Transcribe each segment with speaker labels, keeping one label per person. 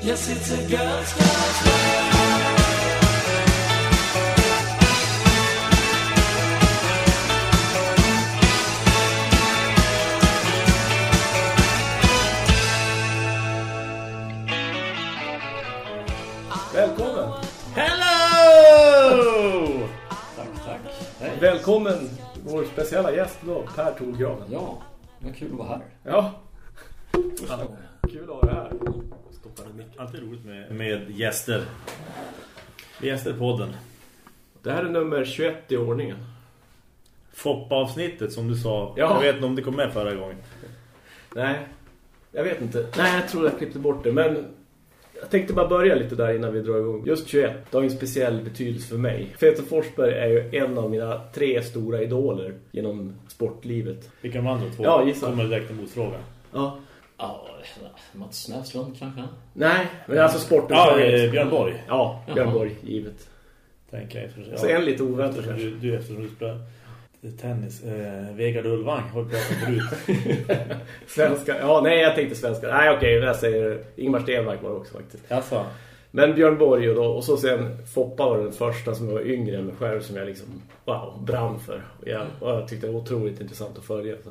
Speaker 1: Yes, it's a girl's girl's world.
Speaker 2: Välkommen!
Speaker 3: Hello!
Speaker 4: Tack, tack. Hej.
Speaker 2: Välkommen vår speciella gäst då, Per Torgraven.
Speaker 4: Ja, vad kul att vara här.
Speaker 2: Ja, kul att ha dig här. Micken.
Speaker 3: Alltid roligt med, med gäster. Gäster i podden.
Speaker 2: Det här är nummer 21 i ordningen.
Speaker 3: Foppa-avsnittet som du sa.
Speaker 2: Ja.
Speaker 3: Jag vet inte om det kom med förra gången.
Speaker 2: Nej, jag vet inte. Nej, jag tror jag klippte bort det. Men jag tänkte bara börja lite där innan vi drar igång. Just 21, det har en speciell betydelse för mig. Peter Forsberg är ju en av mina tre stora idoler genom sportlivet.
Speaker 3: Vilka de andra två?
Speaker 2: Ja, gissa.
Speaker 3: Kommer direkt en motfråga.
Speaker 2: Ja.
Speaker 4: Ja, Mats Näslund kanske?
Speaker 2: Nej, men alltså sporten.
Speaker 3: Ja, eh, Björn Borg.
Speaker 2: Ja, Björn. Borg, givet.
Speaker 3: Tänker jag. för-
Speaker 2: Så en lite oväntat
Speaker 3: eftersom
Speaker 2: kanske.
Speaker 3: du, du eftersom du spelar tennis. Eh, Vegard Ulvang har vi pratat förut.
Speaker 2: Svenska. Ja, nej, jag tänkte svenska. Nej, okej, jag säger Ingmar Stenmark var det också faktiskt.
Speaker 3: Alltså,
Speaker 2: Men Björn Borg och, då, och så sen Foppa var den första som var yngre än mig själv som jag liksom, wow, brann för. Och jag, och jag tyckte det var otroligt intressant att följa. Så.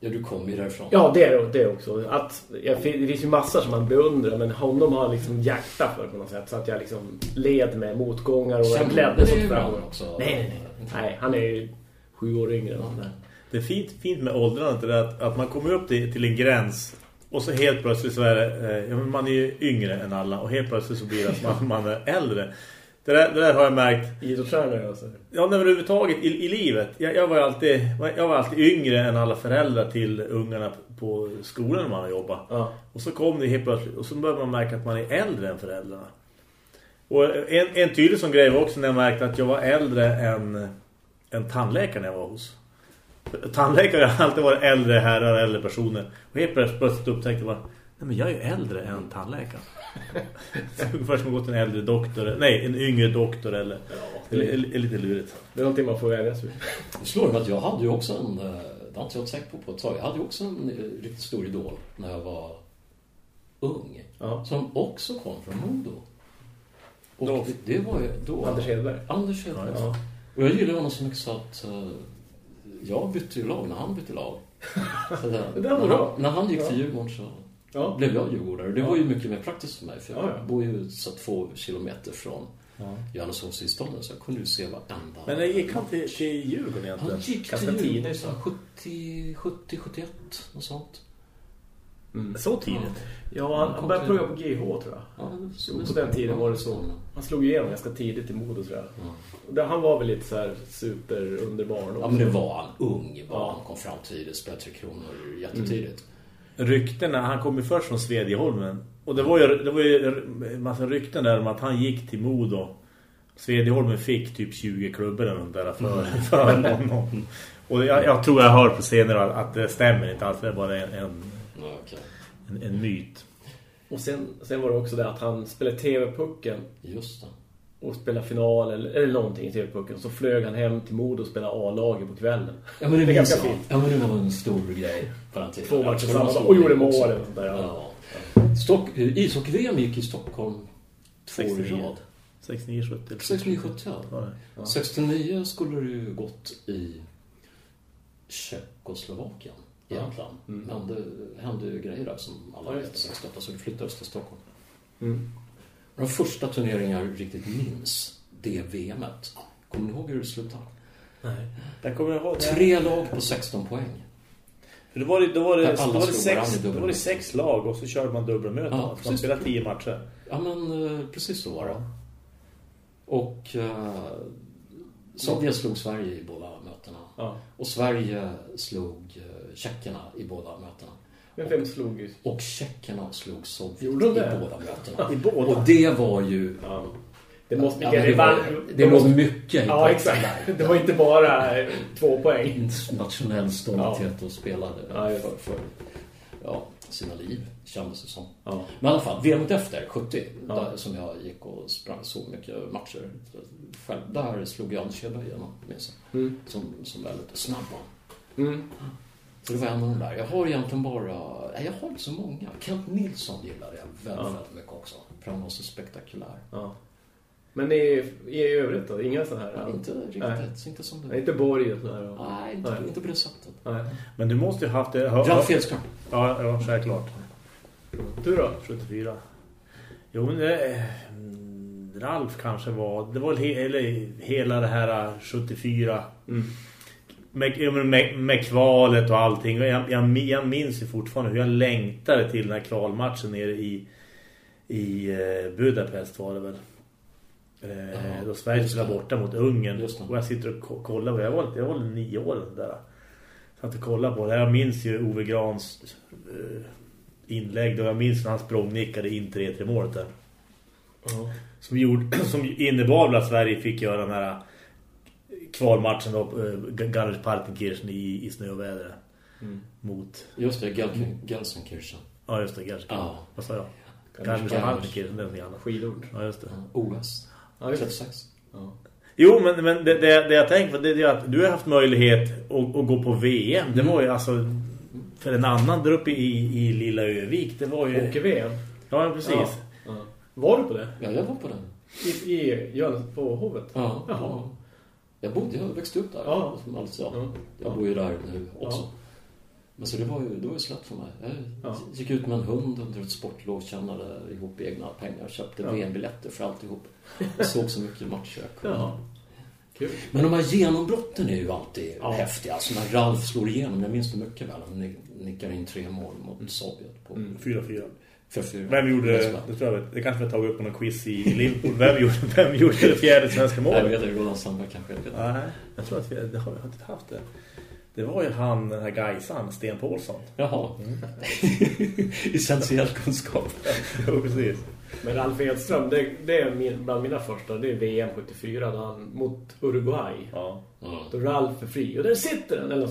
Speaker 4: Ja, du kom ju därifrån.
Speaker 2: Ja, det är det också. Att, jag, det finns ju massor som man beundrar, men honom har jag liksom hjärta för på något sätt. Så att jag liksom led med motgångar och jag glädde
Speaker 4: du
Speaker 2: så
Speaker 4: ibland
Speaker 2: framgång.
Speaker 4: också?
Speaker 2: Nej, nej, nej. Nej, han är ju sju år yngre än där.
Speaker 3: det är fint, fint med åldrandet det där att, att man kommer upp till, till en gräns och så helt plötsligt så är det, eh, ja, man är ju yngre än alla och helt plötsligt så blir det att man, man är äldre. Det där, det där har jag märkt
Speaker 2: Idrottsstjärnor alltså.
Speaker 3: Ja, men överhuvudtaget i, i livet. Jag, jag, var alltid, jag var alltid yngre än alla föräldrar till ungarna på skolan när man jobbar.
Speaker 2: Ja.
Speaker 3: Och så kom det helt plötsligt. Och så började man märka att man är äldre än föräldrarna. Och en, en tydlig sån grej var också när jag märkte att jag var äldre än, än tandläkaren när jag var hos. Tandläkare har alltid varit äldre herrar, äldre personer. Och helt plötsligt upptäckte man Nej men jag är ju äldre än tandläkaren. Ungefär som att gå till en äldre doktor. Nej, en yngre doktor eller...
Speaker 2: det,
Speaker 3: eller, eller lite lurigt.
Speaker 2: det är någonting man får välja sig.
Speaker 4: Det slår mig att jag hade ju också en, eh, det har inte jag tänkt på på ett tag, jag hade ju också en eh, riktigt stor idol när jag var ung.
Speaker 2: Ja.
Speaker 4: Som också kom från Modo. Och
Speaker 3: Då-
Speaker 4: det, det var ju då...
Speaker 2: Anders Hedberg.
Speaker 4: Anders Hedberg.
Speaker 2: Ja.
Speaker 4: Och jag gillade honom så mycket så att eh, jag bytte ju lag när han bytte lag.
Speaker 2: Det där var
Speaker 4: när,
Speaker 2: bra.
Speaker 4: han, när han gick till
Speaker 2: Ja.
Speaker 4: Djurgården så
Speaker 2: Ja.
Speaker 4: blev jag djurgårdare. Det
Speaker 2: Ja.
Speaker 4: var ju mycket mer praktiskt för mig för jag
Speaker 2: Ja, ja.
Speaker 4: bor ju så två kilometer från
Speaker 3: Ja.
Speaker 4: Johanneshovs i staden så jag kunde ju se varenda...
Speaker 3: Men när gick han till, till Djurgården egentligen?
Speaker 4: Han gick
Speaker 2: Ganska
Speaker 4: till Djurgården
Speaker 2: tidigt,
Speaker 4: så 70, 70, 71 och sånt.
Speaker 3: Så tidigt?
Speaker 2: Ja, han, han började plugga på GH tror jag.
Speaker 4: Ja,
Speaker 2: På den tiden var det så. Han slog igenom ganska tidigt i Modo tror jag. Där- Han var väl lite så här superunderbar.
Speaker 4: Ja, men det var han ung. Var
Speaker 2: Ja.
Speaker 4: Han kom fram tidigt, spelade Tre Kronor jättetidigt.
Speaker 3: Ryktena, han kom ju först från Svedjeholmen. Och det var ju, det var ju en massa rykten där om att han gick till Modo. Svedjeholmen fick typ 20 klubbar eller något där för, för honom. Och jag, jag tror jag hör på senare att det stämmer inte alls. Det är bara en, en, en, en myt.
Speaker 2: Och sen, sen var det också det att han spelade TV-pucken
Speaker 4: Just det.
Speaker 2: Och spelade final eller, eller någonting i TV-pucken. Så flög han hem till Modo och spelade A-laget på kvällen.
Speaker 4: Ja, men det,
Speaker 2: Det är ganska fint.
Speaker 4: Ja, men det var en stor grej på den tiden.
Speaker 2: Två matcher samma
Speaker 4: slog
Speaker 2: Och gjorde mål och ja.
Speaker 4: Ja. Stock, ishockey-VM gick i Stockholm två år i
Speaker 3: 69.
Speaker 4: rad.
Speaker 3: 69, 70.
Speaker 4: 69, 70, ja.
Speaker 3: Ja, det.
Speaker 4: 69 skulle det ju gått i Tjeckoslovakien egentligen. Men det hände ju grejer där som alla
Speaker 2: Ja,
Speaker 4: vet. 68, så det flyttades till Stockholm.
Speaker 2: Mm.
Speaker 4: De första turneringar jag riktigt minns det VMet. Kommer ni ihåg hur det slutade?
Speaker 2: Nej.
Speaker 3: Där kommer jag ihåg.
Speaker 4: Tre lag på 16 poäng.
Speaker 3: För då var det, då var det, då var det, sex, då var det sex lag och så körde man dubbelmöten.
Speaker 4: Ja,
Speaker 3: man spelade tio matcher.
Speaker 4: Ja, men eh, precis så var det. Och eh, Sovjet slog Sverige i båda mötena.
Speaker 2: Ja.
Speaker 4: Och Sverige slog eh, tjeckerna i båda mötena.
Speaker 2: Men vem slog ju?
Speaker 4: Och tjeckerna slog Sovjet i båda mötena.
Speaker 3: I båda?
Speaker 4: Och det var ju...
Speaker 2: Ja. Det måste
Speaker 4: Ja,
Speaker 2: ja,
Speaker 4: det, var, det
Speaker 2: de
Speaker 4: låg
Speaker 2: måste-
Speaker 4: mycket i
Speaker 2: Ja, exakt.
Speaker 4: där.
Speaker 2: Det var inte bara eh, två poäng.
Speaker 4: Internationell stolthet och spelade
Speaker 2: Ja,
Speaker 4: för, för ja, sina liv, kändes det som.
Speaker 2: Ja.
Speaker 4: Men i alla fall, VMet efter, 70,
Speaker 2: Ja.
Speaker 4: där, som jag gick och sprang så mycket matcher själv. Där slog jag Anders Hedberg igenom, minns jag.
Speaker 2: Mm.
Speaker 4: Som, som var lite snabb.
Speaker 2: Mm.
Speaker 4: Så det var en av de där. Jag har egentligen bara... Nej, jag har inte så många. Kent Nilsson gillade jag väldigt, väldigt mycket också. För han var så spektakulär.
Speaker 2: Ja. Men i, i övrigt då? Inga så här?
Speaker 4: Men inte riktigt.
Speaker 2: Nej.
Speaker 4: Inte som
Speaker 2: Nej,
Speaker 4: det.
Speaker 2: inte Borg och sådär? och-
Speaker 4: Nej, inte,
Speaker 2: Nej.
Speaker 4: inte på det sättet.
Speaker 2: Nej.
Speaker 3: Men du måste ju haft det...
Speaker 4: Ralf Edström.
Speaker 3: Ja, ja, självklart.
Speaker 2: Du då?
Speaker 3: 74. Jo, men det, mm, Ralf kanske var... Det var väl he, eller, hela det här 74...
Speaker 2: Mm.
Speaker 3: Med, med, med kvalet och allting. Jag, jag, jag minns ju fortfarande hur jag längtade till den här kvalmatchen nere i, i eh, Budapest var det väl. Eh, då Sverige skulle borta mot Ungern. Och jag sitter och ko- kollar Jag var, jag var nio år där. Satt och kollade på det. Jag minns ju Ove Grans eh, inlägg. Och jag minns när han språngnickade in 3-3 målet där.
Speaker 2: Ja.
Speaker 3: Som, gjorde, som innebar att Sverige fick göra den här kvalmatchen då, eh, Garmisch Partenkirchen i, i snöväder
Speaker 2: Mm.
Speaker 3: mot
Speaker 4: Just det, Gelsen- Gelsenkirchen.
Speaker 3: ja just det Garmisch.
Speaker 4: Ja.
Speaker 3: Vad sa jag?
Speaker 2: Garmisch
Speaker 3: Partenkirchen det är någonting annat.
Speaker 2: Skidord.
Speaker 3: Ja just det.
Speaker 4: Ja, OS.
Speaker 2: Ja, just det.
Speaker 4: 36.
Speaker 2: Ja.
Speaker 3: Jo men, men det, det, det jag tänker på det är ju att du har haft möjlighet att, att gå på VM. Det var ju alltså för en annan där uppe i, i Lilla Övik. Det var ju
Speaker 2: Åker VM.
Speaker 3: Ja precis.
Speaker 2: Ja. Ja. Var du på det?
Speaker 4: Ja, jag var på den.
Speaker 2: I, i på Hovet?
Speaker 4: Ja.
Speaker 2: Jaha.
Speaker 4: Ja. Jag bodde, jag växte upp där.
Speaker 2: Ja.
Speaker 4: Som alltså, ja.
Speaker 2: Ja.
Speaker 4: Jag bor ju där nu också.
Speaker 2: Ja.
Speaker 4: Men så det var ju, det var ju slätt för mig. Jag
Speaker 2: Ja.
Speaker 4: gick ut med en hund under ett sportlov, tjänade ihop egna pengar, köpte
Speaker 2: Ja.
Speaker 4: VM-biljetter för alltihop. Jag såg så mycket matcher jag.
Speaker 2: Ja. Kul.
Speaker 4: Men de här genombrotten är ju alltid
Speaker 2: Ja.
Speaker 4: häftiga. Alltså när Ralf slår igenom, jag minns det mycket väl. Han nickar in tre mål mot Sovjet på
Speaker 2: Mm.
Speaker 3: 4-4.
Speaker 4: för fyra.
Speaker 3: Vem gjorde det? Tror jag. Det kanske vi tagit upp på någon quiz i Liverpool. Vem gjorde, vem gjorde det fjärde svenska
Speaker 4: Nej, jag
Speaker 3: målet?
Speaker 4: vet inte, Roland Sandberg kanske. Jag.
Speaker 3: Nej, jag tror att vi det har vi inte haft det. Det var ju han, den här Gaisan, Sten Paulsson.
Speaker 4: Jaha.
Speaker 2: Mm.
Speaker 4: Essentiell kunskap.
Speaker 3: Jo, precis.
Speaker 2: Men Ralf Edström, det, det är min, bland mina första. Det är VM 74 då han, mot Uruguay.
Speaker 3: Ja.
Speaker 4: Ja.
Speaker 2: Då Ralf är fri. Och där sitter den. Eller,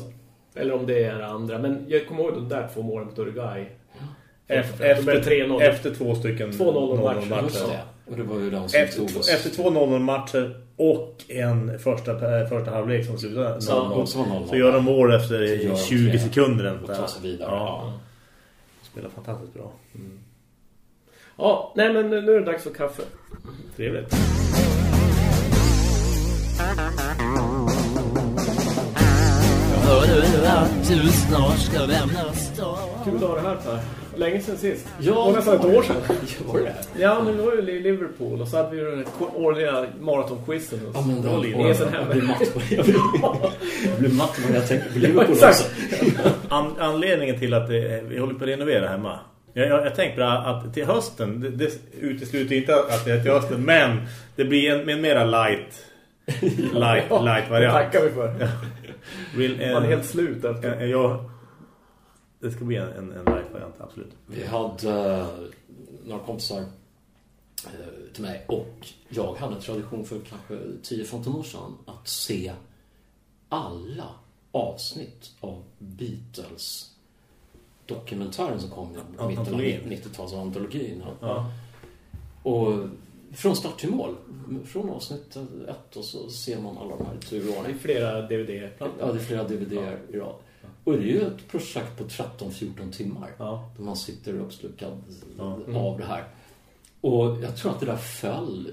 Speaker 2: eller om det är andra. Men jag kommer ihåg de där två målen mot Uruguay.
Speaker 3: Efter,
Speaker 2: Då blev det 3-0.
Speaker 3: efter två stycken
Speaker 2: 2-0 matcher.
Speaker 3: 0-0
Speaker 4: Just det. Och det var ju den som
Speaker 3: Efter,
Speaker 4: tog
Speaker 3: två-
Speaker 4: oss.
Speaker 3: efter två 0-0 matcher och en första, första halvlek som slutade
Speaker 4: Så
Speaker 3: 0-0.
Speaker 4: också var 0-0.
Speaker 3: Så gör de mål efter
Speaker 4: Så gör de
Speaker 3: 20
Speaker 4: tre.
Speaker 3: sekunder.
Speaker 4: Och tar sig vidare.
Speaker 3: Ja. Spelar fantastiskt bra.
Speaker 2: Ja, nej men nu är det dags för kaffe.
Speaker 3: Trevligt.
Speaker 1: Hör du att du snart ska lämna stan?
Speaker 2: Kul att ha det här Per. Länge sedan sist.
Speaker 4: Ja.
Speaker 2: Det var nästan ett år sedan.
Speaker 4: Var det?
Speaker 2: Ja, men det var ju i Liverpool. Och så hade vi den årliga maratonquizen.
Speaker 4: Ja, men det var
Speaker 2: Det sån här.
Speaker 4: Jag blir matt på det. Jag blir- Jag matt när jag tänker på Liverpool
Speaker 2: Exakt.
Speaker 4: också.
Speaker 3: An anledningen till att det, vi håller på att renovera hemma. Jag, jag, jag tänker på att till hösten, det, det utesluter inte att det är till hösten, men det blir en, en mera light light, light
Speaker 2: Det
Speaker 3: variant.
Speaker 2: tackar vi för.
Speaker 3: En,
Speaker 2: Man är helt slut efter.
Speaker 3: jag, det ska bli en, en, en light variant, absolut.
Speaker 4: Vi hade eh, några kompisar eh, till mig och jag hade en tradition för kanske 10-15 år sedan att se alla avsnitt av Beatles dokumentären som kom i mitten av
Speaker 3: Antologin.
Speaker 4: 90-tals antologin.
Speaker 3: Ja.
Speaker 4: Och från start till mål. Från avsnitt ett och så ser man alla de här
Speaker 2: Det är flera DVD-plattor.
Speaker 4: Ja, det är flera DVD-er i rad. Och det är ju ett projekt på 13-14 timmar.
Speaker 3: Ja.
Speaker 4: Då man sitter uppslukad
Speaker 3: Ja.
Speaker 4: av det här. Och jag tror att det där föll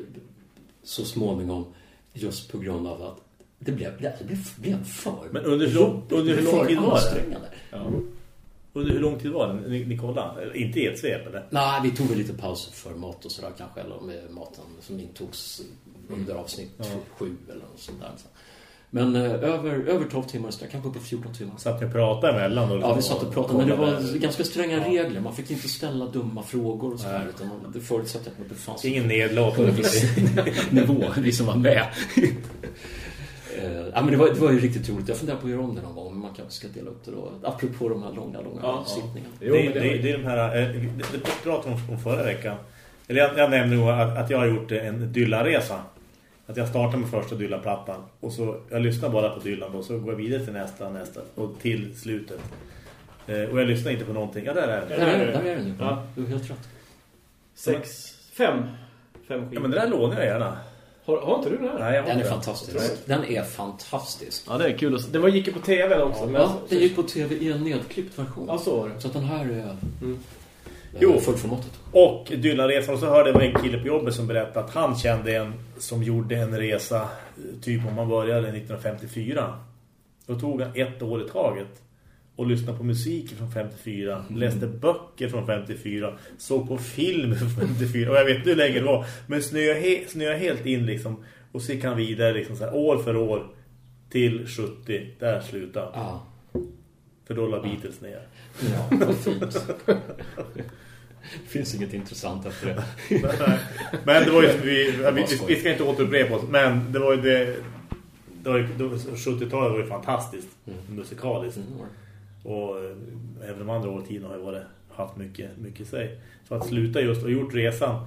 Speaker 4: så småningom just på grund av att det blev, det blev, blev för
Speaker 3: Men under hur lång- under hur lång tid var det? Ja. Under hur lång tid var det? Ni, ni kollade? Inte i ett svep, eller?
Speaker 4: Nej, vi tog väl lite paus för mat och sådär kanske. Eller med maten som intogs under avsnitt
Speaker 3: Ja.
Speaker 4: sju eller något sånt där. Men eh, över, över 12 timmar, så kanske upp på 14 timmar.
Speaker 3: Så att ni pratade emellan? Och
Speaker 4: Ja, vi satt och pratade, men det var ganska stränga
Speaker 3: Ja.
Speaker 4: regler. Man fick inte ställa dumma frågor och sådär. Utan man- det förutsatte att det fanns
Speaker 3: Ingen
Speaker 4: på en
Speaker 3: nedlåtande.
Speaker 4: nivå, vi som var med. Eh, ja, men det var, det var ju riktigt roligt. Jag funderar på att göra om det någon gång, men man kanske ska dela upp det då. Apropå de här långa, långa
Speaker 2: Ja, ja.
Speaker 4: sittningarna.
Speaker 2: Jo,
Speaker 3: det, det,
Speaker 2: det,
Speaker 3: det, är de här, eh, det, det pratade vi om, förra veckan. Eller jag, jag nämnde nog att, att jag har gjort en Dylan-resa. Att jag startar med första Dylan-plattan. Och så, jag lyssnar bara på Dylan och så går jag vidare till nästa, nästa. Och till slutet. Eh, och jag lyssnar inte på någonting. Ja, där är
Speaker 4: Där
Speaker 3: det.
Speaker 4: är, där är ju.
Speaker 2: Ja.
Speaker 4: Du är helt rätt.
Speaker 2: sex, fem. Fem skivor.
Speaker 3: Ja, men det där lånar jag gärna.
Speaker 2: Har, har inte du den här?
Speaker 3: Nej, jag har
Speaker 4: Den är fantastisk. Den är fantastisk.
Speaker 2: Ja, det är kul. att- Den var gick ju på tv också. men-
Speaker 4: Ja, den gick på tv i en nedklippt version.
Speaker 2: Ja, så var det.
Speaker 4: Så att den här är
Speaker 2: Mm.
Speaker 3: Jo.
Speaker 4: jo. fullformatet.
Speaker 3: Och Dylan-resan, och så hörde jag en kille på jobbet som berättade att han kände en som gjorde en resa, typ om man började 1954. Då tog han ett år i taget och lyssnade på musik från 54, läste böcker från 54, såg på film från 54, och jag vet inte hur länge det var, men snöade, he snöade helt in liksom, och så gick han vidare liksom så här, år för år till 70, där slutade.
Speaker 4: Ja.
Speaker 3: För då la Beatles ner.
Speaker 4: Ja, vad fint. Finns inget intressant efter det.
Speaker 3: Men det var ju, vi, vi, vi, ska inte återupprepa oss, men det var ju det, det var ju, det var- 70-talet var ju fantastiskt musikaliskt.
Speaker 4: Mm.
Speaker 3: Och eh, även de andra årtiderna har ju varit, haft mycket, mycket sig. Så att sluta just och gjort resan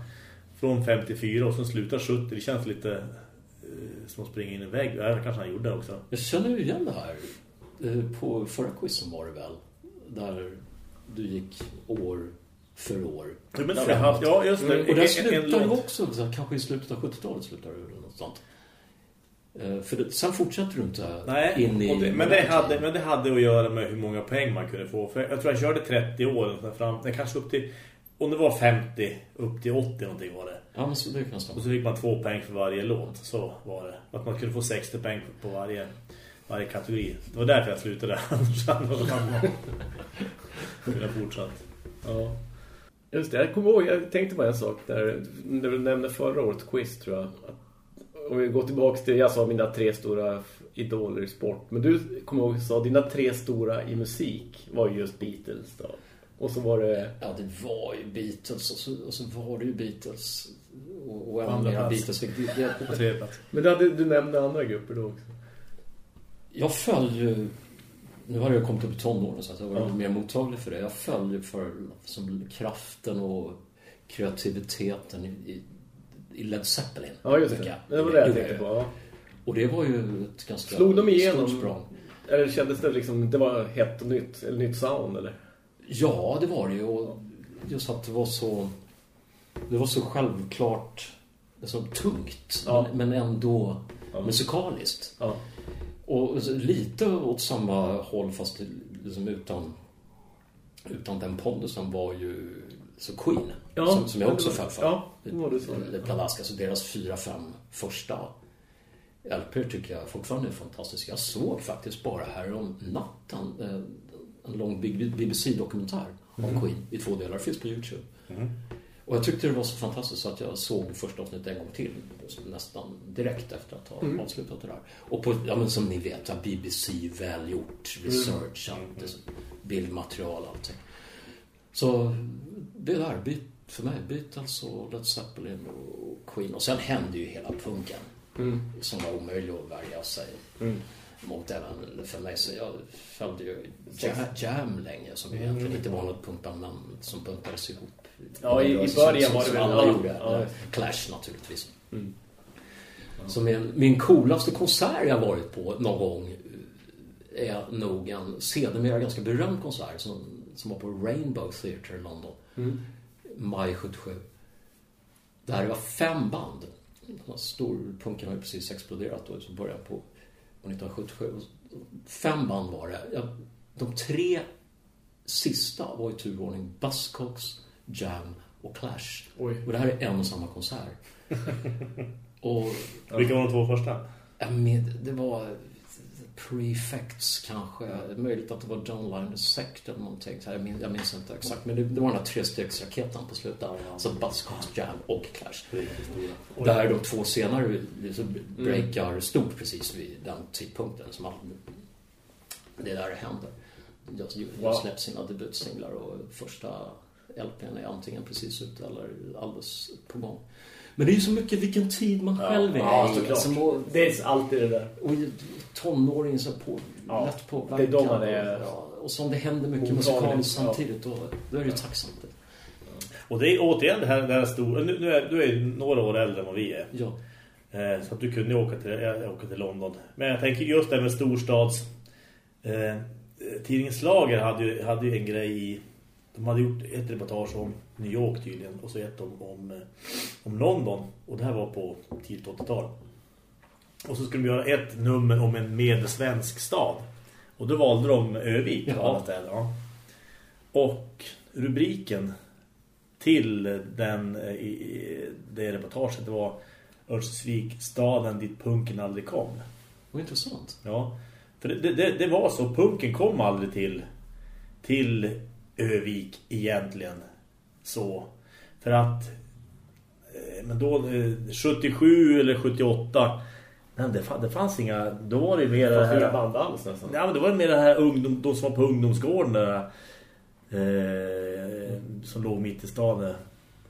Speaker 3: från 54 och sen sluta 70, det känns lite eh, som att springa in i en vägg. Ja, kanske han gjorde det också.
Speaker 4: Jag känner ju igen det här. Eh, På förra quizen var det väl. Där du gick år för år.
Speaker 3: Ja, men vi haft, ja just det.
Speaker 4: Mm. Och där slutar du också, så här, kanske i slutet av 70-talet slutar du eller något sånt. Eh, För det, sen fortsätter du inte
Speaker 3: Nej,
Speaker 4: in i...
Speaker 3: det, men, det hade, men det hade att göra med hur många poäng man kunde få. För jag tror jag körde 30 år fram, kanske upp till, om det var 50, upp till 80 någonting var det.
Speaker 4: Ja, men så det kan stämma.
Speaker 3: Och så fick man två poäng för varje låt, så var det. Att man kunde få 60 poäng på varje, varje kategori. Det var därför jag slutade. Annars hade man kunnat fortsatt.
Speaker 2: Ja. Just det, jag kommer ihåg, jag tänkte på en sak där, när du nämnde förra året quiz tror jag. Att, om vi går tillbaka till, jag sa mina tre stora idoler i sport. Men du kommer ihåg, sa dina tre stora i musik var ju just Beatles då. Och så var det...
Speaker 4: Ja, det var ju Beatles och så, och så var det ju Beatles. Och, och
Speaker 3: Andra.
Speaker 4: Beatles.
Speaker 2: Men du, hade, du nämnde andra grupper då också.
Speaker 4: Jag föll ju... Nu har jag kommit upp i tonåren så att jag var
Speaker 2: Ja.
Speaker 4: mer mottaglig för det. Jag föll ju för som kraften och kreativiteten i, i, Led Zeppelin.
Speaker 2: Ja, just det. Det var det jag tänkte på. Ja.
Speaker 4: Och det var ju ett ganska
Speaker 2: Slog de igenom?
Speaker 4: stort språng.
Speaker 2: Eller kändes det liksom, det var hett och nytt, eller nytt sound eller?
Speaker 4: Ja, det var det ju. Och just att det var så... Det var så självklart, så tungt,
Speaker 2: Ja.
Speaker 4: men, men ändå
Speaker 2: Ja.
Speaker 4: musikaliskt.
Speaker 2: Ja.
Speaker 4: Och lite åt samma håll fast liksom utan, utan den pondusen var ju så Queen.
Speaker 2: Ja,
Speaker 4: som, som jag också föll för.
Speaker 2: Ja, det var det så.
Speaker 4: Pladaska, så deras fyra, fem första LP tycker jag fortfarande är fantastisk. Jag såg faktiskt bara här om natten eh, en lång BBC-dokumentär om Queen i två delar. Finns på Youtube. Och jag tyckte det var så fantastiskt så att jag såg första avsnittet en gång till. Nästan direkt efter att ha avslutat det där. Och på, ja men som ni vet, BBC, välgjort, research, allt, det- bildmaterial, allting. Så det där, Beat- för mig, Beatles och Led Zeppelin och Queen. Och sen hände ju hela punken. Som var omöjlig att värja sig mot även för mig. Så jag följde ju Jam, Jam länge som ju egentligen inte var något punkband men som buntades ihop.
Speaker 2: Ja, i- i början var det väl-
Speaker 4: alla
Speaker 2: ja,
Speaker 4: gjorde.
Speaker 2: ja.
Speaker 4: Clash naturligtvis. Så min, min coolaste konsert jag varit på någon gång är nog en sedermera ganska berömd konsert som, som var på Rainbow Theatre i London. Maj 77. Där det var fem band. Den här Storpunken har ju precis exploderat då, så början på, på 1977. Fem band var det. De tre sista var i turordning Buzzcocks, Jam och Clash.
Speaker 2: Oj.
Speaker 4: Och det här är en och samma konsert. och
Speaker 3: Vilka var de två första?
Speaker 4: Ja, men det var Prefects kanske. Möjligt att det var John Liner Sect eller någonting. Så här, Jag minns, jag minns inte exakt. Men det, det var den här trestegsraketen på slutet. Alltså Buzzcocks, Jam och Clash. Där de två senare så breakar stort precis vid den tidpunkten. Som all, det är där händer. Just, just
Speaker 2: Wow.
Speaker 4: släppt sina debutsinglar och första LPn är antingen precis ute eller alldeles på gång. Men det är ju så mycket vilken tid man själv är
Speaker 2: Ja,
Speaker 4: i.
Speaker 2: såklart.
Speaker 4: Alltså, och-
Speaker 2: Det är alltid det där.
Speaker 4: och tonåring så på,
Speaker 2: Ja,
Speaker 4: lätt på
Speaker 2: det är då man är-
Speaker 4: Ja, och som det händer mycket musikaliskt
Speaker 2: ja.
Speaker 4: samtidigt, då, då är det ju tacksamt.
Speaker 3: Och det är återigen det här, det här stora... Nu, nu är du är ju några år äldre än vad vi är.
Speaker 4: Ja.
Speaker 3: Eh, så att du kunde åka till, äh, åka till London. Men jag tänker just det med storstads... Eh, tidningen Slager hade ju, hade ju en grej i, De hade gjort ett reportage om New York tydligen och så ett om, om, eh, om London. Och det här var på tidigt 80-tal. Och så skulle de göra ett nummer om en medelsvensk stad. Och då valde de Övik.
Speaker 4: Ja.
Speaker 3: alla städer, ja. Och rubriken till den, eh, i, i det reportaget det var Örnsköldsvik, staden dit punken aldrig kom.
Speaker 4: Vad intressant.
Speaker 3: Ja, för det, det, det var så. Punken kom aldrig till, till Övik egentligen. Så. För att eh, men då eh, 77 eller 78 nej, det, fann- det fanns inga då var det mer det
Speaker 2: Det
Speaker 3: här,
Speaker 2: band alls nästan.
Speaker 3: ja, men det var mer det här ungdom, de som var på ungdomsgården där, eh, som låg mitt i staden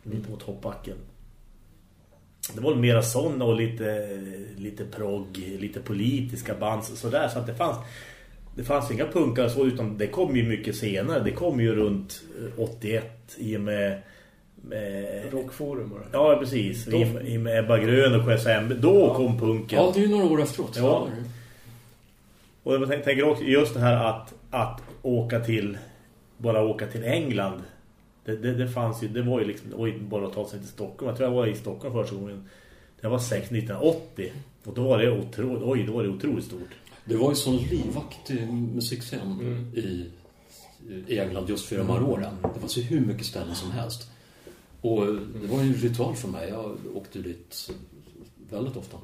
Speaker 3: mitt mot hoppbacken. Det var mera sådana och lite, lite progg, lite politiska band så- sådär så att det fanns det fanns inga punkar så utan det kom ju mycket senare. Det kom ju runt eh, 81 i och med, med
Speaker 2: Rockforum var det.
Speaker 3: Ja, precis. I, I med Ebba Grön och KSM. Då kom punken.
Speaker 4: Ja, det är ju några år efteråt.
Speaker 3: Ja. Och jag tänker- tänker också just det här att, att åka till bara åka till England. Det, det, det fanns ju, det var ju liksom oj, bara att ta sig till Stockholm. Jag tror jag var i Stockholm första gången. Det var 6 1980 och då var det otroligt, oj, då var det otroligt stort.
Speaker 4: Det var ju sån livaktig musikscen i, i England just för de här åren. Det fanns ju hur mycket ställen som helst. Och det var ju en ritual för mig. Jag åkte dit väldigt ofta.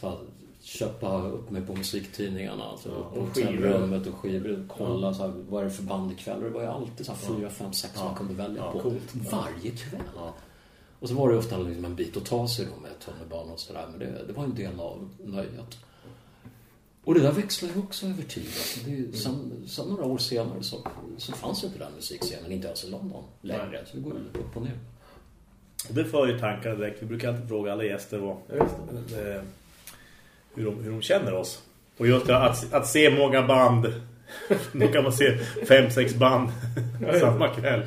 Speaker 4: Så att köpa upp mig på musiktidningarna. Alltså på
Speaker 2: och skivor.
Speaker 4: och skivor. Kolla så här, vad är det för band ikväll. Det var ju alltid så här fyra, fem, sex man kunde välja
Speaker 3: Ja,
Speaker 4: på.
Speaker 3: coolt.
Speaker 4: Varje kväll. Och så var det ofta liksom en bit att ta sig då med tunnelbanan och sådär. Men det, det var en del av nöjet. Och det där växlar ju också över tid. Alltså det ju- sen, sen några år senare så, så fanns inte den musikscenen, inte ens i London längre. Så det går ju upp och ner.
Speaker 3: Och det för ju tankar direkt. Vi brukar alltid fråga alla gäster vad, eh, hur, de, hur de känner oss. Och just det, att, att se många band. Då kan man se fem, sex band samma kväll.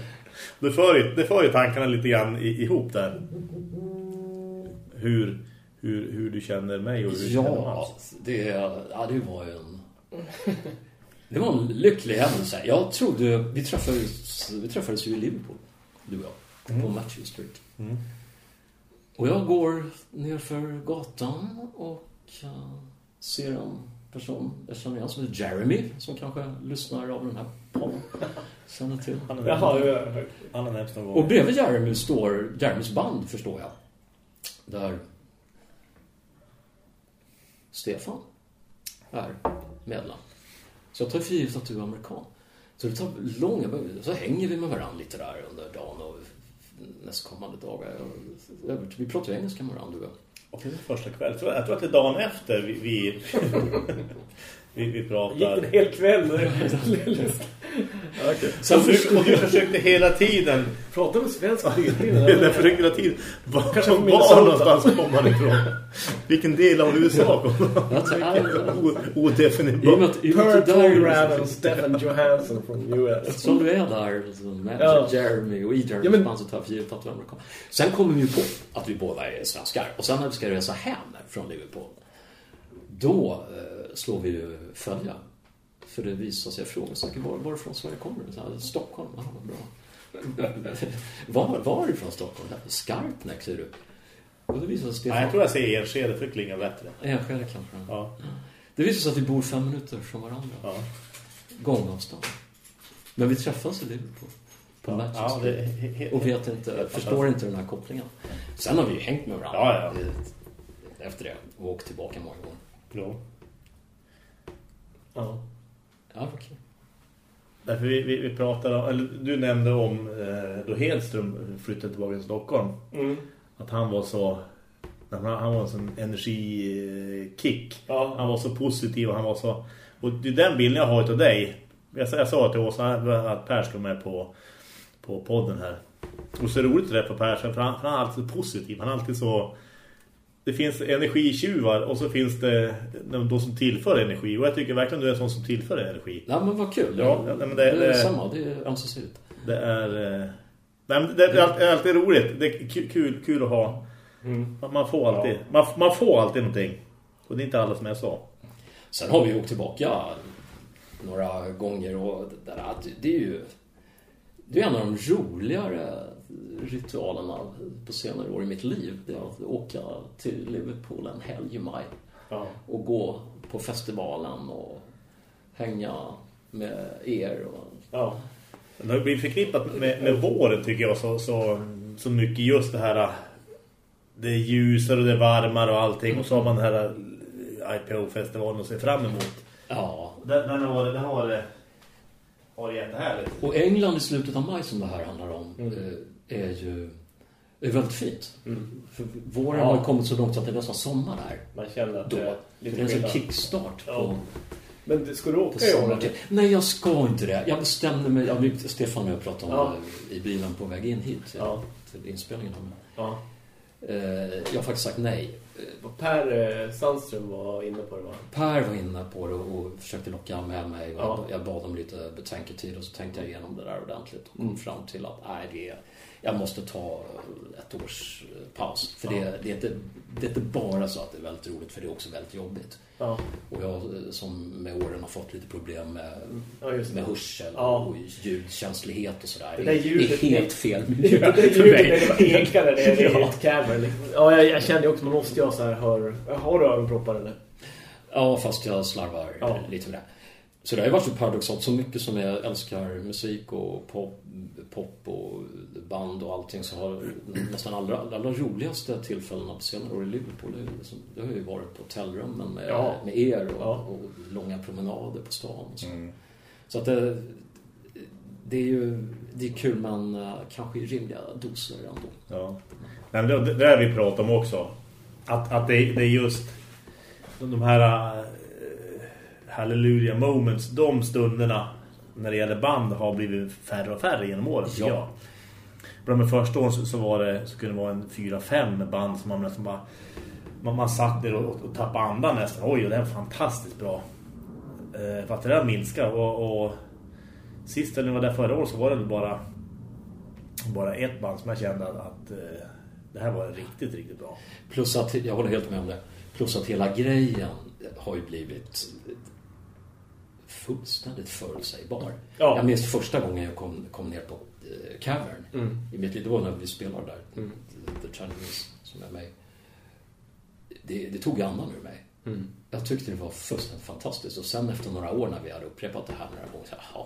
Speaker 3: Det för, ju, det för ju tankarna lite grann ihop där. Hur, hur, hur du känner mig och hur du känner
Speaker 4: Ja,
Speaker 3: Mats.
Speaker 4: det, ja, det var ju en... Det var en lycklig händelse. Jag trodde... Vi träffades, vi träffades ju i Liverpool, du och jag, på Matthew Street.
Speaker 3: Mm.
Speaker 4: Och jag går ner för gatan och uh, ser en person jag känner igen som heter Jeremy, som kanske lyssnar av den här podden känner till.
Speaker 3: Han
Speaker 2: Jaha,
Speaker 3: har
Speaker 2: det har hört.
Speaker 3: han har nämnt någon gång.
Speaker 4: Och bredvid Jeremy står Jeremys band, förstår jag. Där Stefan är medlem. Så jag tar för givet att du är amerikan. Så det tar långa... Så hänger vi med varandra lite där under dagen och nästkommande dagar. Vi pratar ju engelska med varandra, du och jag.
Speaker 3: Och det är första kväll. Jag tror, jag tror att det är dagen efter vi, vi, vi, vi pratar.
Speaker 2: Gick en hel kväll Okej.
Speaker 3: Så du, och du försökte hela tiden
Speaker 2: Prata med svensk tydligen.
Speaker 3: Jag försökte hela tiden Var, var någonstans kommer man ifrån? Vilken del av USA
Speaker 4: Jag tror-
Speaker 3: man?
Speaker 4: I och och
Speaker 2: och Stephen Johansson från US.
Speaker 4: Som du är där liksom, med
Speaker 2: Ja.
Speaker 4: Jeremy och Jeremys
Speaker 2: Ja, men-
Speaker 4: band så tar jag för givet att du är amerikan. Sen kommer vi på att vi båda är svenskar. Och sen när vi ska resa hem från Liverpool, då eh, slår vi ju följa. För det visar sig frågesäkert var, varifrån Sverige kommer du? Här, Stockholm, ja, vad bra. var, varifrån Stockholm? Skarpnäck, säger du. Och det visar sig
Speaker 3: Nej, jag tror jag säger Enskede för det klingar bättre.
Speaker 4: Enskede kanske.
Speaker 3: Ja,
Speaker 4: Det visar sig att vi bor fem minuter från varandra.
Speaker 3: ja.
Speaker 4: Gångavstånd. Men vi träffas i Liverpool. På
Speaker 3: Ja, ja, det
Speaker 4: Och vet inte, förstår inte den här kopplingen. Sen har vi ju hängt med varandra.
Speaker 3: Ja, ja.
Speaker 4: Efter det. Och åkt tillbaka många gånger.
Speaker 3: Ja.
Speaker 2: Ja.
Speaker 4: Ja, okej.
Speaker 3: Därför vi, vi, vi pratade om, eller du nämnde om eh, då Hedström flyttade tillbaka till Stockholm.
Speaker 2: Mm.
Speaker 3: Att han var så han, han var en sån energikick.
Speaker 2: Ja.
Speaker 3: Han var så positiv och han var så... Och det är den bilden jag har av dig. Jag, jag sa till Åsa att Per ska med på, på podden här. Och så är det roligt att träffa Per för han, för han är alltid positiv. Han är alltid så... Det finns energitjuvar och så finns det de, som tillför energi. Och jag tycker verkligen du är en sån som tillför energi.
Speaker 4: Ja, men vad kul.
Speaker 3: Ja, ja, men det-
Speaker 4: det, är
Speaker 3: det-
Speaker 4: samma, det är ömsesidigt.
Speaker 3: Det är... eh, Nej, men det, det är alltid, det är alltid roligt. Det är ku- kul, kul att ha.
Speaker 2: Mm.
Speaker 3: Man- får alltid, man, man får alltid någonting. Och det är inte alla som är så.
Speaker 4: Sen har vi åkt tillbaka några gånger och det, där, det är ju... det är en av de roligare ritualerna på senare år i mitt liv. Det är att åka till Liverpool en helg i maj
Speaker 2: Ja.
Speaker 4: och gå på festivalen och hänga med er. Och,
Speaker 2: Ja.
Speaker 3: Det har blivit förknippat med, med våren tycker jag så, så, så mycket just det här det är ljusare och det är varmare och allting och så har man den här IPO-festivalen att se fram emot.
Speaker 4: ja.
Speaker 3: Den, den har det har det har det jättehärligt.
Speaker 4: och England i slutet av maj som det här handlar om
Speaker 2: Mm.
Speaker 4: Eh, är ju är väldigt fint.
Speaker 2: Mm.
Speaker 4: För våren
Speaker 2: Ja.
Speaker 4: har kommit så långt att det är nästan sommar där.
Speaker 2: Man känner att
Speaker 4: Då.
Speaker 2: det är
Speaker 4: Det
Speaker 2: lite
Speaker 4: är en sån kickstart på,
Speaker 2: Ja. Men det- ska du åka i år?
Speaker 4: Nej, jag ska inte det. Jag bestämde mig, jag, Stefan och jag pratade om
Speaker 2: Ja.
Speaker 4: det i bilen på väg in hit till,
Speaker 2: Ja.
Speaker 4: till inspelningen.
Speaker 2: Ja.
Speaker 4: Eh, jag har faktiskt sagt nej.
Speaker 2: Och Per eh, Sandström var inne på det va?
Speaker 4: Per var inne på det och försökte locka med mig.
Speaker 2: Ja.
Speaker 4: Jag bad om lite betänketid och så tänkte jag igenom det där ordentligt och kom
Speaker 2: Mm.
Speaker 4: fram till att nej, det är, jag måste ta ett års eh, paus. För det, det, är inte, det är inte bara så att det är väldigt roligt, för det är också väldigt jobbigt.
Speaker 2: Ja,
Speaker 4: Och jag eh, som med åren har fått lite problem med,
Speaker 2: ja
Speaker 4: med hörsel
Speaker 2: Ja.
Speaker 4: och ljudkänslighet och sådär.
Speaker 2: Det
Speaker 4: Det,
Speaker 2: där
Speaker 4: är-
Speaker 2: ljudet-
Speaker 4: det är helt fel miljö
Speaker 2: Det
Speaker 4: för mig.
Speaker 2: det var ekare det är
Speaker 4: Ja.
Speaker 2: ett. Liksom. Ja, jag, jag kände också, man måste ha så här hör... Har du öronproppar eller?
Speaker 4: Ja, fast jag slarvar lite med det. Så det har ju varit så paradoxalt. Så mycket som jag älskar musik och pop, pop och band och allting så har nästan allra, allra roligaste tillfällena på senare år i Liverpool det, liksom, det har ju varit på hotellrummen med,
Speaker 2: Ja.
Speaker 4: med er och,
Speaker 2: Ja.
Speaker 4: och långa promenader på stan. Och så
Speaker 3: Mm.
Speaker 4: så att det, det är ju det är kul men eh, kanske i rimliga doser ändå.
Speaker 3: Ja. Nej, men det, det där vi pratar om också. Att, att det, det är just de, här hallelujah moments, de stunderna när det gäller band har blivit färre och färre genom åren
Speaker 4: Ja.
Speaker 3: jag. Bland de första åren så, så var det så kunde det vara en fyra, fem band som man nästan bara man, man satt där och, och tappade andan nästan. Oj, det här var fantastiskt bra. Eh, för att det där minskar och, och sist när jag var där förra året så var det bara bara ett band som jag kände att, att eh, det här var riktigt, riktigt bra.
Speaker 4: Plus att, jag håller helt med om det, plus att hela grejen har ju blivit fullständigt förutsägbar.
Speaker 2: Ja.
Speaker 4: Jag minns första gången jag kom, kom ner på eh, Cavern
Speaker 2: Mm.
Speaker 4: i mitt liv, det var när vi spelade där,
Speaker 2: Mm.
Speaker 4: The Chinese som är med. Det, det tog andan ur mig.
Speaker 2: Mm.
Speaker 4: Jag tyckte det var fullständigt fantastiskt och sen efter några år när vi hade upprepat det här några gånger så jaha,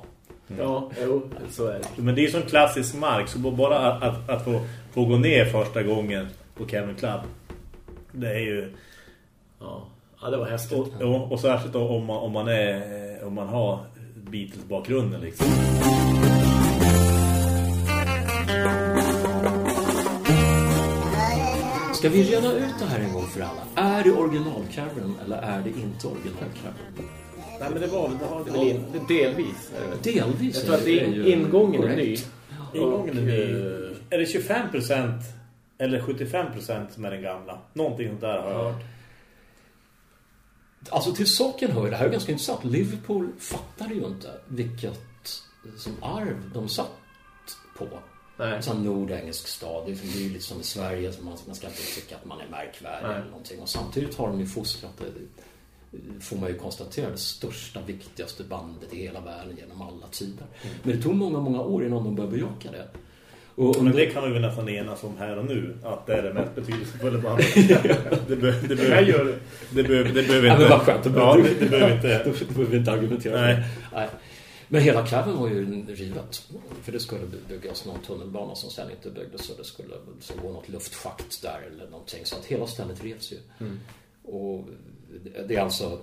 Speaker 2: Ja, jo, så är det.
Speaker 3: Men det är ju sån klassisk mark så bara att, att, att få, få gå ner första gången på Kevin Club det är ju
Speaker 2: Ja, ja det var häftigt.
Speaker 3: och, och, och särskilt då om man, om man är om man har Beatles-bakgrunden liksom.
Speaker 4: Ska vi reda ut det här en gång för alla? Är det original-Cavern eller är det inte original-Cavern?
Speaker 2: Nej, men det var det har det väl in, det delvis. är.
Speaker 4: Delvis
Speaker 2: Jag tror att det är,
Speaker 4: ju
Speaker 2: ingången är ny.
Speaker 3: Ingången är
Speaker 2: Och,
Speaker 3: ny.
Speaker 2: eh,
Speaker 3: Är det 25% eller 75% som är den gamla? Någonting sånt där har jag hört.
Speaker 4: Alltså till saken hör, det här är ganska intressant. Liverpool fattade ju inte vilket som arv de satt på.
Speaker 2: Nej.
Speaker 4: En sån nordengelsk stad, det är ju lite som i Sverige, så man, man ska inte tycka att man är märkvärdig
Speaker 2: Nej.
Speaker 4: eller någonting. Och samtidigt har de ju fostrat det, får man ju konstatera, det största, viktigaste bandet i hela världen genom alla tider. Men det tog många, många år innan de började bejaka det. Och
Speaker 3: Men
Speaker 4: under,
Speaker 3: det kan vi väl nästan enas om här och nu att det är det mest betydelsefulla bandet. det, be, det,
Speaker 2: Det här
Speaker 3: behöver,
Speaker 2: gör det.
Speaker 3: det, behöver, det behöver
Speaker 4: Ja,
Speaker 3: inte.
Speaker 4: men vad skönt, det
Speaker 3: ja,
Speaker 4: behöver-
Speaker 3: det, det behöver inte.
Speaker 4: Då behöver vi inte argumentera.
Speaker 3: Nej.
Speaker 4: Nej. Men hela Caven var ju rivet. För det skulle byggas någon tunnelbana som sen inte byggdes. Så det skulle så gå något luftschakt där eller någonting. Så att hela stället revs ju. Och det är alltså,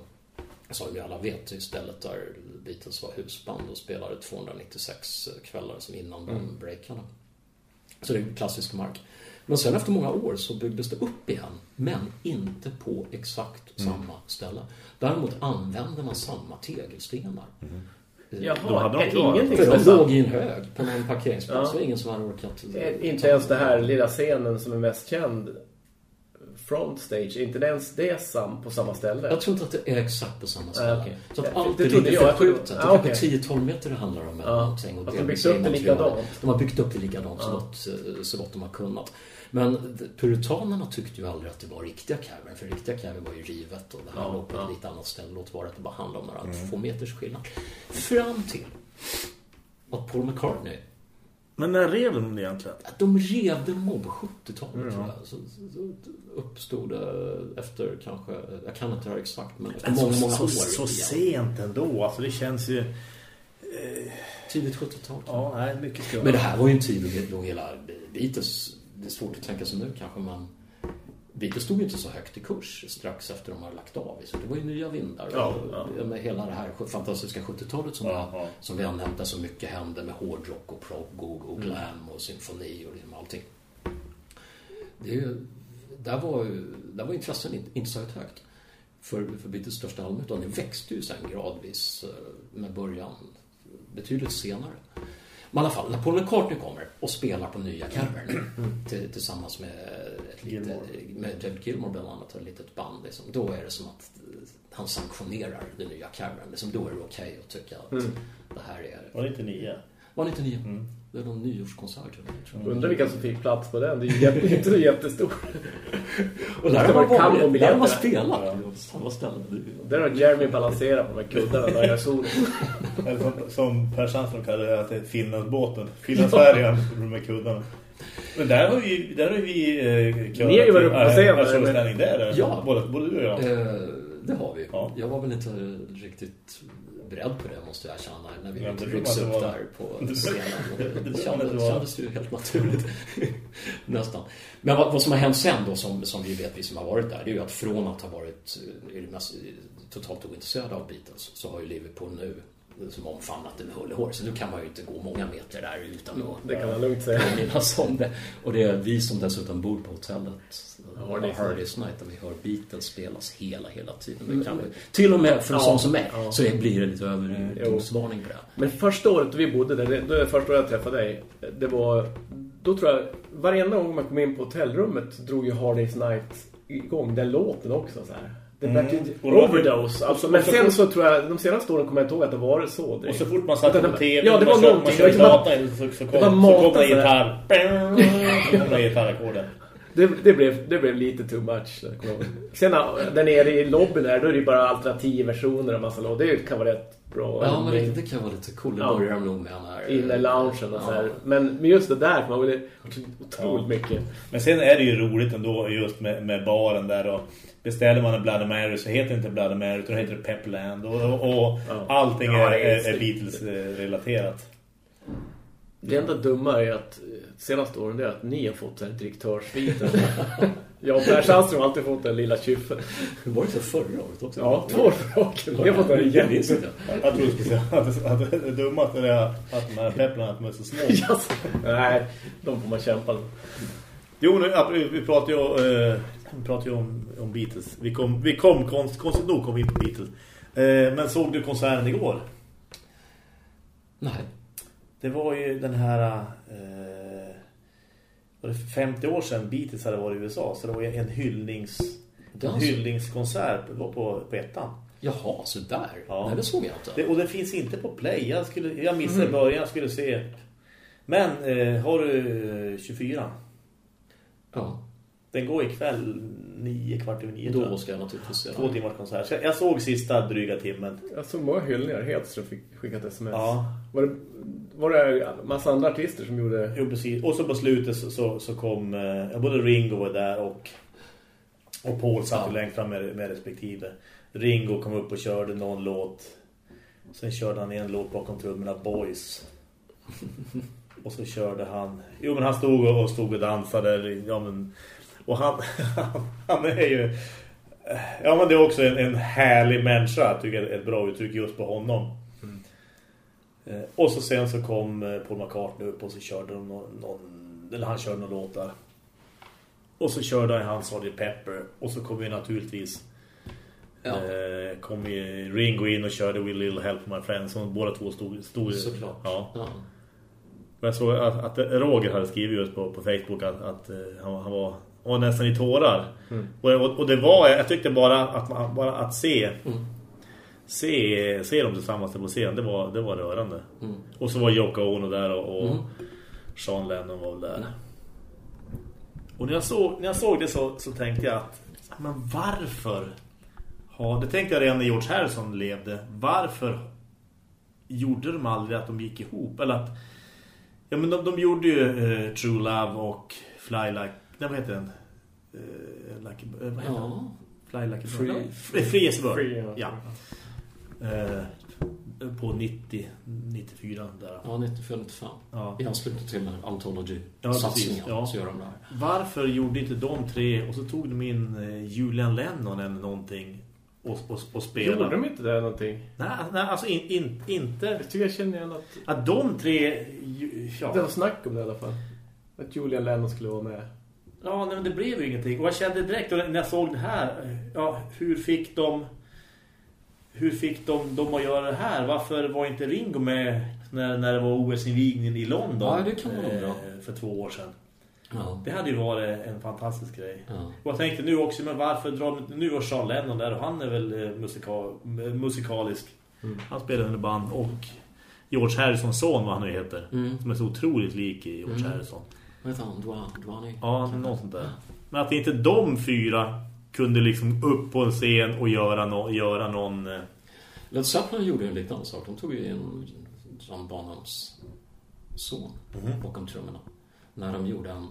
Speaker 4: som vi alla vet, i stället där Beatles var husband och spelade 296 kvällar som innan de breakarna. Så det är klassisk mark. Men sen efter många år så byggdes det upp igen. Men inte på exakt samma ställe. Däremot använde man samma tegelstenar. Eh,
Speaker 2: Jaha,
Speaker 3: de
Speaker 2: ingenting
Speaker 4: För de låg i en hög på någon parkeringsplats.
Speaker 2: Ja.
Speaker 4: Det var ingen som hade orkat.
Speaker 2: Inte ens det här lilla scenen som är mest känd Frontstage, är inte ens det sam på samma ställe?
Speaker 4: Jag tror inte att det är exakt på samma ställe.
Speaker 2: Nej, okej.
Speaker 4: Så att
Speaker 2: Det-
Speaker 4: allt
Speaker 2: det
Speaker 4: lite
Speaker 2: jag. Jag trodde-
Speaker 4: förskjutet. Det
Speaker 2: Ja,
Speaker 4: är
Speaker 2: okej.
Speaker 4: kanske 10-12 meter det handlar om. Och
Speaker 2: Att de
Speaker 4: delvis
Speaker 2: byggt upp det likadant.
Speaker 4: De har byggt upp det likadant så,
Speaker 2: Ja.
Speaker 4: gott, eh, så gott de har kunnat. Men puritanerna tyckte ju aldrig att det var riktiga cavern. För riktiga cavern var ju rivet och det här
Speaker 2: Ja,
Speaker 4: låg på ett
Speaker 2: ja.
Speaker 4: lite annat ställe. Låt vara att det bara handlade om några få meters skillnad. Fram till att Paul McCartney
Speaker 3: Men när rev de egentligen?
Speaker 4: De rev den nog på 70-talet
Speaker 3: Ja.
Speaker 4: tror jag. Så, så, uppstod det efter kanske, jag kan inte det här exakt, men efter
Speaker 3: Men
Speaker 4: många,
Speaker 3: så,
Speaker 4: många
Speaker 3: så,
Speaker 4: år.
Speaker 3: så
Speaker 4: igen.
Speaker 3: sent ändå. Alltså det känns ju...
Speaker 4: Tidigt 70-tal.
Speaker 3: Ja, nej, mycket skumt.
Speaker 4: Men det här var ju en tid då hela Beatles, det är svårt att tänka sig nu kanske, men Beatles stod ju inte så högt i kurs strax efter de har lagt av. Så det var ju nya vindar.
Speaker 3: Ja,
Speaker 4: Och
Speaker 3: ja.
Speaker 4: Med hela det här fantastiska 70-talet som,
Speaker 3: Ja, ja.
Speaker 4: som vi har nämnt, där så mycket hände med hårdrock och prog och,
Speaker 3: Mm.
Speaker 4: och glam och symfoni och liksom allting. Det ju, där var där var intressen inte, inte så högt för, för Beatles största album, utan det växte ju sen gradvis eh, med början betydligt senare. Men i alla fall, när Paul McCartney kommer och spelar på nya Cavern till, tillsammans med,
Speaker 3: Gilmore.
Speaker 4: med David Gilmore bland annat, ett litet band, liksom, då är det som att han sanktionerar det nya Cavern. Liksom, då är det okej att tycka att det här är...
Speaker 3: Var det inte nio?
Speaker 4: Var det inte nio? Det är någon nyårskonsert, tror jag.
Speaker 2: Undrar vilka som fick plats på den. Det är ju jätte, inte så jättestor.
Speaker 4: Och där
Speaker 2: Det
Speaker 4: har
Speaker 2: var
Speaker 4: man varit, där har man spelat. Samma ställe.
Speaker 2: Där har Jeremy balanserat på de här kuddarna när jag.
Speaker 3: Eller som, som Per Sandström kallar det, att det är Finlandsbåten. Finlandsfärjan med kuddarna. Men där har vi, där har vi eh, körat
Speaker 2: Ni har ju varit uppe på scenen,
Speaker 3: en
Speaker 2: men-
Speaker 3: där. eller?
Speaker 4: Ja.
Speaker 3: Både, både du och jag.
Speaker 4: Eh, det har vi.
Speaker 3: Ja.
Speaker 4: Jag var väl inte riktigt beredd på det, måste jag erkänna, när vi
Speaker 3: Ja, tror
Speaker 4: upp
Speaker 3: att
Speaker 4: där
Speaker 3: var.
Speaker 4: på scenen. Det, kändes,
Speaker 3: var.
Speaker 4: kändes ju helt naturligt. Nästan. Men vad, vad som har hänt sen då, som, som vi vet, vi som har varit där, det är ju att från att ha varit eh, mest, totalt ointresserade av Beatles, så har ju Liverpool nu som omfamnat det med hull och hår. Så nu kan man ju inte gå många meter där utan att
Speaker 2: Det kan man lugnt säga.
Speaker 4: påminnas om det. Och det är vi som dessutom bor på hotellet.
Speaker 2: Hardys
Speaker 4: Ja, Hardys Night. Och vi hör Beatles spelas hela, hela tiden. Det kan. Till och med för en
Speaker 2: Ja,
Speaker 4: sån som mig
Speaker 2: ja.
Speaker 4: så blir det lite överdomsvarning på det.
Speaker 2: Men första året vi bodde där, det- då är det första året jag träffade dig. Det var, då tror jag, varenda gång man kom in på hotellrummet drog ju Hard Day's Night igång den låten också så här. Det
Speaker 3: Mm. Och
Speaker 2: overdose.
Speaker 3: och
Speaker 2: Alltså,
Speaker 3: så-
Speaker 2: men
Speaker 3: och så
Speaker 2: sen så tror jag, de senaste åren kommer jag inte ihåg att det var så.
Speaker 3: Och
Speaker 2: direkt.
Speaker 3: så fort man satt på
Speaker 2: det-
Speaker 3: tv,
Speaker 2: Ja, det var
Speaker 3: man kör-
Speaker 2: någonting.
Speaker 3: Man kör
Speaker 2: Det var-
Speaker 3: data in, så, så kom,
Speaker 2: det var
Speaker 3: så kom det gitarr. Så kom det gitarrackorden.
Speaker 2: Det, det, blev, det blev lite too much. Sen där nere i lobbyn där, då är det bara alternativversioner och massa låtar. Det kan vara rätt bra.
Speaker 4: Ja, men det, det kan vara lite coolt. Det
Speaker 2: Ja.
Speaker 4: börjar de nog med.
Speaker 2: Inne loungen och så här.
Speaker 4: Ja.
Speaker 2: Men, men just det där man väl otroligt
Speaker 3: Ja.
Speaker 2: mycket.
Speaker 3: Men sen är det ju roligt ändå just med, med baren där och beställer man en Bloody Mary så heter det inte Bloody Mary utan det heter Pepperland och, och, och
Speaker 2: Ja.
Speaker 3: allting
Speaker 2: Ja,
Speaker 3: är,
Speaker 2: det är
Speaker 3: är, Beatles-relaterat.
Speaker 2: Det enda dumma är att eh, senaste åren det är att ni har fått den direktörsviten. jag och Per Sandström har alltid fått den lilla kyffen.
Speaker 4: Var det så förra året också?
Speaker 2: Ja, två år för raken. Ni har fått den
Speaker 4: Jag
Speaker 2: igen.
Speaker 3: Jag tror du säga att, att det dummaste är att de här de är så små.
Speaker 2: Nej, de får man kämpa med.
Speaker 3: Jo, nu, vi, pratar ju, eh, vi pratar ju om, om Beatles. Vi kom, vi kom konst, konstigt nog kom vi in på Beatles. Eh, men såg du konserten igår?
Speaker 4: Nej.
Speaker 3: Det var ju den här eh, var det 50 år sedan Beatles hade varit i USA så det var ju en hyllnings en
Speaker 4: alltså-
Speaker 3: hyllningskonsert på, på, på ettan.
Speaker 4: Jaha, så där.
Speaker 3: Ja.
Speaker 4: Nej, det såg jag inte.
Speaker 3: Det, och det finns inte på Play. Jag, skulle, jag missade i början, jag skulle se. Men eh, har du eh, 24?
Speaker 4: Ja,
Speaker 3: Den går ikväll 9, kvart över 9 tror
Speaker 4: då ska jag naturligtvis se
Speaker 3: Två timmars konsert. Så jag, såg sista dryga timmen.
Speaker 2: Jag såg många hyllningar. Hedström fick skickat sms.
Speaker 3: Ja.
Speaker 2: Var det, var det massa andra artister som gjorde...
Speaker 3: Jo, precis. Och så på slutet så, så, så kom eh, både Ringo var där och och Paul satt
Speaker 4: Ja.
Speaker 3: längst fram med, med respektive. Ringo kom upp och körde någon låt. Sen körde han en låt bakom trummorna Boys. och så körde han... Jo, men han stod och, och stod och dansade. Ja, men, och han, han är ju... Ja, men det är också en, en härlig människa. Jag tycker ett bra uttryck just på honom. Eh, Och så sen så kom eh, Paul McCartney upp och så körde de någon, någon eller han körde några låtar. Och så körde han Sgt. Pepper och så kom ju naturligtvis
Speaker 4: Ja.
Speaker 3: eh, kom ju Ringo in och körde a Little Help My Friends och båda två stod, stod
Speaker 4: Såklart.
Speaker 3: Ja.
Speaker 4: Ja.
Speaker 3: Och Jag såg att, att Roger hade skrivit just på, på Facebook att, att eh, han, han, var, han var nästan i tårar. Och, och, och det var, jag tyckte bara att, man, bara att se
Speaker 4: Mm.
Speaker 3: se, se dem tillsammans på scen, det var, det var rörande.
Speaker 4: Mm.
Speaker 3: Och så var Yoko Ono där och, och
Speaker 4: Mm.
Speaker 3: Sean Lennon var där. Och när jag såg, när jag såg det så, så tänkte jag att men varför har, det tänkte jag redan när George Harrison levde, varför gjorde de aldrig att de gick ihop? Eller att Ja, men de, de gjorde ju eh, True Love och Fly Like... Nej, vad heter den? Eh, like, eh, vad heter
Speaker 4: Ja.
Speaker 3: den? Fly Like.
Speaker 4: Free-
Speaker 3: Free, free a Bird.
Speaker 2: Free, ja.
Speaker 3: ja. Eh, på 90, 94 där.
Speaker 4: Ja, 94-95.
Speaker 3: Ja.
Speaker 4: I anslutning till här
Speaker 3: Ja, precis, ja.
Speaker 4: så gör de det här.
Speaker 3: Varför gjorde inte de tre och så tog de in eh, Julian Lennon eller någonting och, och, och spelade?
Speaker 2: Gjorde de inte det någonting?
Speaker 3: Nej, nej alltså in, in, inte...
Speaker 2: Jag tycker jag känner igen att
Speaker 3: Att de tre... Ja,
Speaker 2: det var snack om det i alla fall. Att Julian Lennon skulle vara med.
Speaker 3: ja nej, men det blev ju ingenting. Och jag kände direkt när jag såg det här, ja, hur fick de... Hur fick de, de att göra det här? Varför var inte Ringo med när, när det var OS-invigningen i London?
Speaker 4: Ja, det kan man
Speaker 3: eh, För två år sedan.
Speaker 4: Ja.
Speaker 3: Det hade ju varit en fantastisk grej.
Speaker 4: Ja.
Speaker 3: Och jag tänkte nu också, men varför drar. Nu var Charles Lennon där och han är väl eh, musikal, eh, musikalisk. Han spelar under band och George Harrisons son, vad han nu heter.
Speaker 4: Mm.
Speaker 3: Som är så otroligt lik i George
Speaker 4: Mm.
Speaker 3: Harrison.
Speaker 4: Vad heter han? Dwan- Dwani?
Speaker 3: Ja, något sånt där. Men att inte de fyra kunde liksom upp på en scen och göra, no, göra någon... eh,
Speaker 4: Led Zeppelin gjorde en liknande sak. De tog ju in John Bonhams son
Speaker 3: Mhm.
Speaker 4: bakom trummorna. När de gjorde en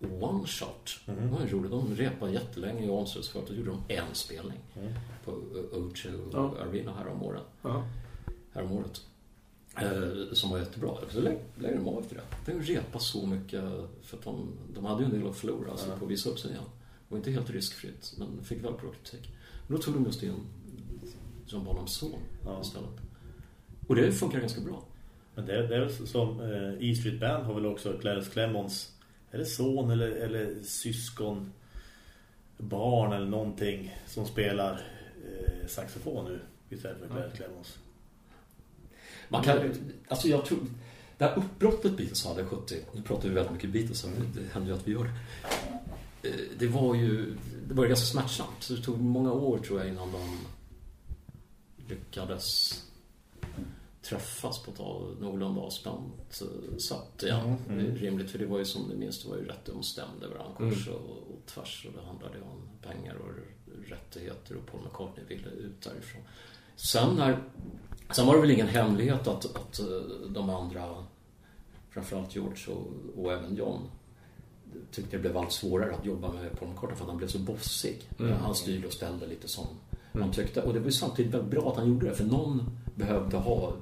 Speaker 4: one shot.
Speaker 3: Mhm.
Speaker 4: Det var roligt. De repade jättelänge i omsorgsfört. Då gjorde de en spelning
Speaker 3: Mm.
Speaker 4: på O2
Speaker 2: Ja.
Speaker 4: Arena här om året.
Speaker 2: Ja.
Speaker 4: Här om året. Eh, som var jättebra. Så lä- lägger de av efter det. De repade så mycket för att de, de hade ju en del att förlora alltså, på att visa upp sig igen. Det var inte helt riskfritt, men fick väldigt bra kritik. Men då tog de just in John Bonhams son
Speaker 3: Ja.
Speaker 4: istället. Och det funkar ganska bra.
Speaker 3: Men det, det är väl som eh, E Street Band har väl också Clarence Clemons är det son eller, eller syskon barn eller någonting som spelar eh, saxofon nu istället för Clarence Clemons.
Speaker 4: Man kan, alltså jag tror, det här uppbrottet Beatles hade 70, nu pratar vi väldigt mycket Beatles, så det händer ju att vi gör det. Eh, Det var ju, det var ganska smärtsamt. Så det tog många år tror jag innan de lyckades träffas på ett någorlunda avspänt eh, sätt igen. Det är rimligt, för det var ju som ni minns, det var ju rätt omstämd över kors och, och tvärs och det handlade ju om pengar och rättigheter och Paul McCartney ville ut därifrån. Sen när Sen var det väl ingen hemlighet att, att eh, de andra, framförallt George och, och även John, tyckte det blev allt svårare att jobba med Paul McCartney för att han blev så bossig. Han styrde och ställde lite som han tyckte. Och det var ju samtidigt väldigt bra att han gjorde det, för någon behövde ha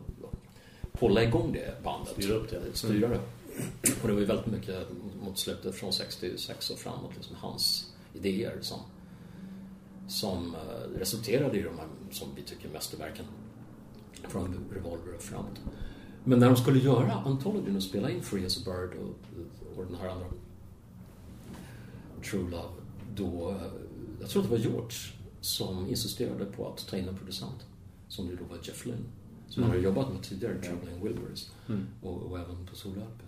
Speaker 4: hålla igång det bandet.
Speaker 3: Styra upp det.
Speaker 4: Styra det. Och det var ju väldigt mycket mot slutet från 66 och framåt, liksom hans idéer som, som eh, resulterade i de här, som vi tycker, mästerverken från Revolver och framåt. Men när de skulle göra Antologyn och spela in Free as a Bird och, och den här andra True Love, då, eh, jag tror att det var George som insisterade på att ta in en producent, som det då var Jeff Lynne, som han hade jobbat med tidigare, Traveling Wilburys, och, och även på Solarpen.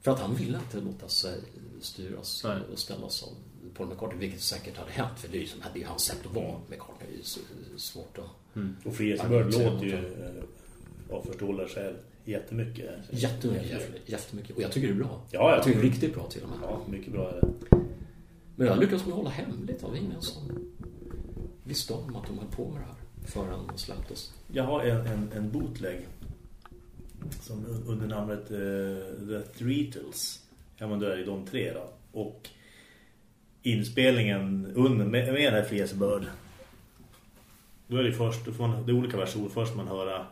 Speaker 4: För att han ville inte låta sig styras
Speaker 2: Nej.
Speaker 4: och ställas av Paul McCartney, vilket säkert hade hänt, för det är ju som, det är ju hans sätt att vara McCartney, det är så, svårt att
Speaker 3: Och Free as a Bird låter ju av förståelser själv jättemycket.
Speaker 4: Jättemycket, jättemycket. Och jag tycker det är bra.
Speaker 3: Ja, ja.
Speaker 4: Jag tycker det är riktigt bra till och med.
Speaker 3: Ja, mycket bra är det.
Speaker 4: Men jag lyckades med att hålla hemligt av ingen som visste om att de höll på med det här förrän det släpptes.
Speaker 3: Jag har en, en, en bootleg som un- under namnet eh, The Threetles. Ja, men då är det de tre då. Och inspelningen under, med, med den här Bird. Då är det först, då får man, det är olika versioner. Först man höra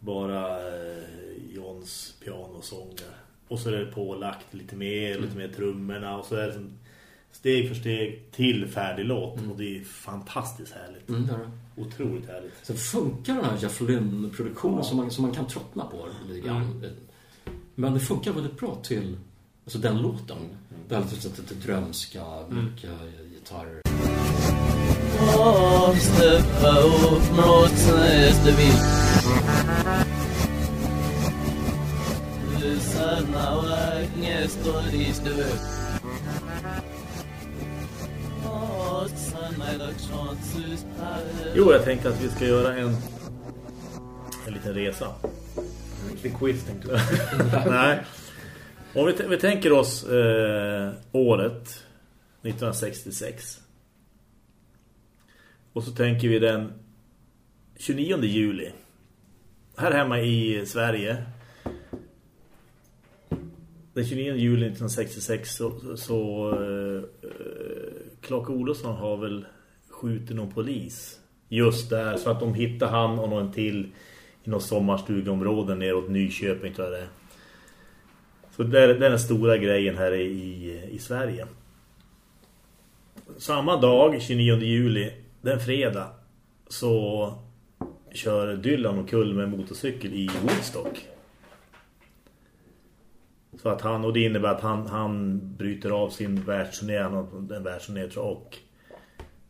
Speaker 3: bara eh, Johns pianosånger. Och så är det pålagt lite mer, lite mer trummorna. Och så är det som steg för steg till färdig låt. Och det är fantastiskt härligt.
Speaker 4: Mm, det.
Speaker 3: Otroligt härligt.
Speaker 4: Sen funkar den här Jeff Lynne-produktionen som, man, som man kan tröttna på lite grann. Men det funkar väldigt bra till alltså den låten. Det är lite, drömska, mycket gitarr.
Speaker 1: Och steppa
Speaker 3: Jo, jag tänkte att vi ska göra en en liten resa.
Speaker 2: En liten quiz tänkte jag.
Speaker 3: Nej. Om vi, vi tänker oss eh, året 1966. Och så tänker vi den 29 juli. Här hemma i Sverige den 29 juli 1966 så, så, så uh, Clark Olofsson har väl skjutit någon polis just där så att de hittar han och någon till i något sommarstugområde neråt Nyköping tror jag det är. Så det är, det är den stora grejen här i, i Sverige. Samma dag, 29 juli, den fredag, så kör Dylan och Kull med motorcykel i Woodstock. Så att han, och det innebär att han, han bryter av sin världsturné, Han har en världsturné tror jag, och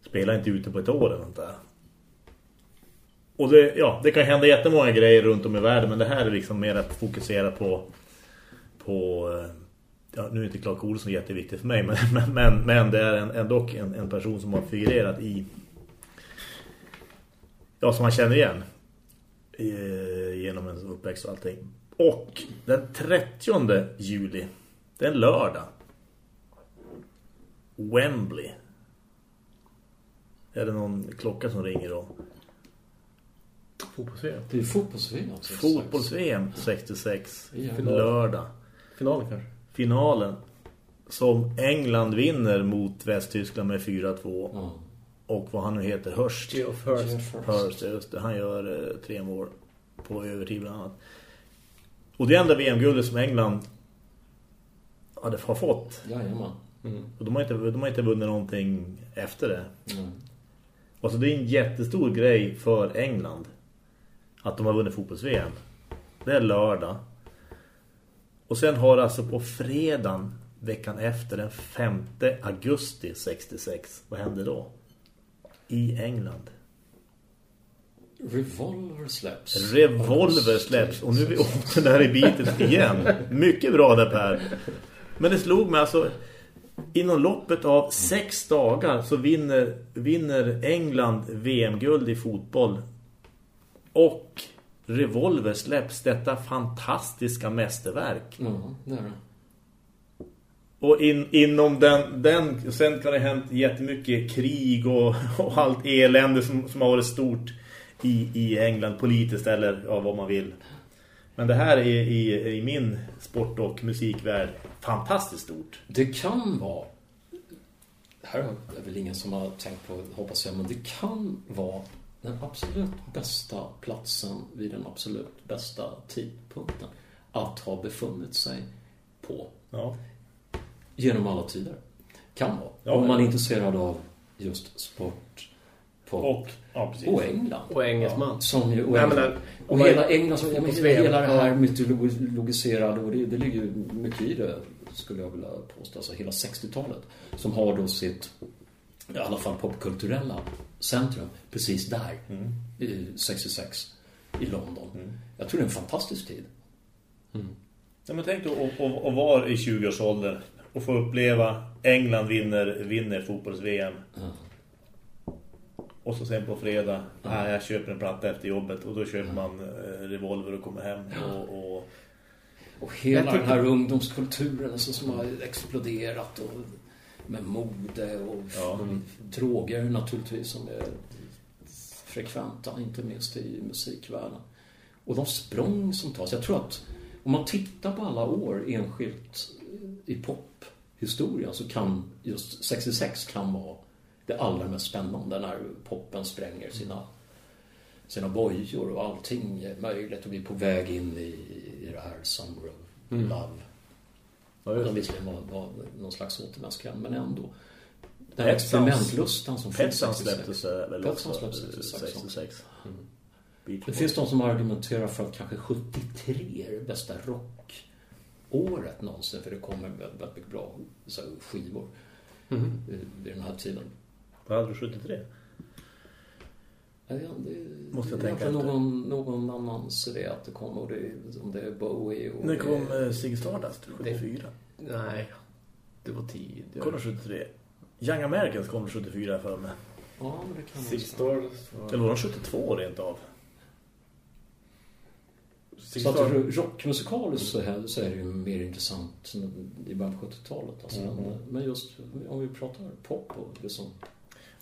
Speaker 3: spelar inte ute på ett år eller något där. Och det, ja, det kan hända jättemånga grejer runt om i världen, men det här är liksom mer att fokusera på på eh, ja, nu är inte Clark Olsson jätteviktigt för mig men, men, men, men det är en, ändå en, en person som har figurerat i ja, som man känner igen i, genom en uppväxt och allting. Och den 30 juli det är en lördag Wembley är det någon klocka som ringer då?
Speaker 2: Fotbolls-VM.
Speaker 4: Det är fotbolls-VM.
Speaker 3: Fotbolls-VM 66.
Speaker 4: Ja.
Speaker 3: Lördag.
Speaker 2: Finalen kanske.
Speaker 3: Finalen som England vinner mot Västtyskland med 4-2.
Speaker 4: Ja.
Speaker 3: Och vad han nu heter, Hurst.
Speaker 2: Geoff Hurst.
Speaker 3: Hurst, just det. Han gör eh, tre mål på övertid bland annat. Och det enda VM-guldet som England hade har fått.
Speaker 4: Jajamän.
Speaker 3: Och de har inte, de har inte vunnit någonting efter det.
Speaker 4: Mm.
Speaker 3: Och så det är en jättestor grej för England att de har vunnit fotbolls-VM. Det är lördag. Och sen har alltså på fredagen veckan efter den 5 augusti 66. Vad hände då? I England.
Speaker 4: Revolver släpps.
Speaker 3: Revolver släpps. Och nu är vi åter där i bitet igen. Mycket bra där Per. Men det slog mig alltså inom loppet av sex dagar så vinner, vinner England VM-guld i fotboll. Och Revolver släpps detta fantastiska mästerverk.
Speaker 4: Ja, det är det.
Speaker 3: Och in, inom den, den, sen kan det ha hänt jättemycket krig och, och allt elände som, som har varit stort i, i England politiskt eller ja, vad man vill. Men det här är i, i min sport- och musikvärld fantastiskt stort.
Speaker 4: Det kan vara här är väl ingen som har tänkt på, hoppas jag, men det kan vara den absolut bästa platsen vid den absolut bästa tidpunkten att ha befunnit sig på
Speaker 3: Ja.
Speaker 4: genom alla tider. Kan vara.
Speaker 3: Ja,
Speaker 4: Om man är intresserad av just sport på,
Speaker 3: Och, ja,
Speaker 4: och England.
Speaker 2: Och engelsman.
Speaker 4: Som ju, och,
Speaker 2: Nej,
Speaker 4: England.
Speaker 2: men,
Speaker 4: och hela England, så, ja, men
Speaker 2: Fotbolls-VM,
Speaker 4: hela det här
Speaker 2: ja.
Speaker 4: mytologiserade, och det, det ligger ju mycket i det, skulle jag vilja påstå, alltså hela 60-talet. Som har då sitt, i alla fall popkulturella centrum, precis där, i 66, i London. Jag tror det är en fantastisk tid.
Speaker 3: Ja, men tänk då att- vara i 20-årsåldern och få uppleva England vinner, vinner fotbolls-VM.
Speaker 4: Ja.
Speaker 3: Och så sen på fredag, ah, jag köper en platta efter jobbet och då köper man eh, revolver och kommer hem och, och
Speaker 4: Och hela den här ungdomskulturen alltså, som har exploderat och med mode och
Speaker 3: Ja.
Speaker 4: droger naturligtvis som är frekventa, inte minst i musikvärlden. Och de språng som tas. Jag tror att om man tittar på alla år enskilt i pophistorien så kan just 66 kan vara det allra mest spännande när poppen spränger sina, sina bojor och allting är möjligt och vi är på väg in i, i det här Summer of Love.
Speaker 3: Ja,
Speaker 4: Som visserligen var, var någon slags återvändsgränd, men ändå. Den
Speaker 3: Sounds-
Speaker 4: experimentlustan som finns 66.
Speaker 3: släpptes eh, väl också
Speaker 4: Sounds släpptes
Speaker 3: eh,
Speaker 4: 66 också.
Speaker 3: 66.
Speaker 4: Mm.
Speaker 3: Beach
Speaker 4: Det finns de som argumenterar för att kanske 73 är det bästa rockåret någonsin, för det kommer väldigt, mycket bra här, skivor vid vid den här tiden.
Speaker 3: Vad hade du 73?
Speaker 4: Ja, det
Speaker 3: Måste jag
Speaker 4: det
Speaker 3: tänka efter.
Speaker 4: någon, någon annans idé att det kommer, och det, om det är Bowie och...
Speaker 3: När
Speaker 4: det
Speaker 3: kom eh, Ziggy Stardust? 74?
Speaker 2: Nej, det var tid.
Speaker 3: Kom det 73? Young Americans kom 74 för mig.
Speaker 4: Ja, men det kan vara
Speaker 2: Stars var...
Speaker 3: Eller var de 72 rent av?
Speaker 2: Six
Speaker 4: Så att rockmusikaliskt så, här, så är det ju mer intressant i början på 70-talet. Alltså.
Speaker 3: Mm.
Speaker 4: Men, men just om vi pratar pop och det som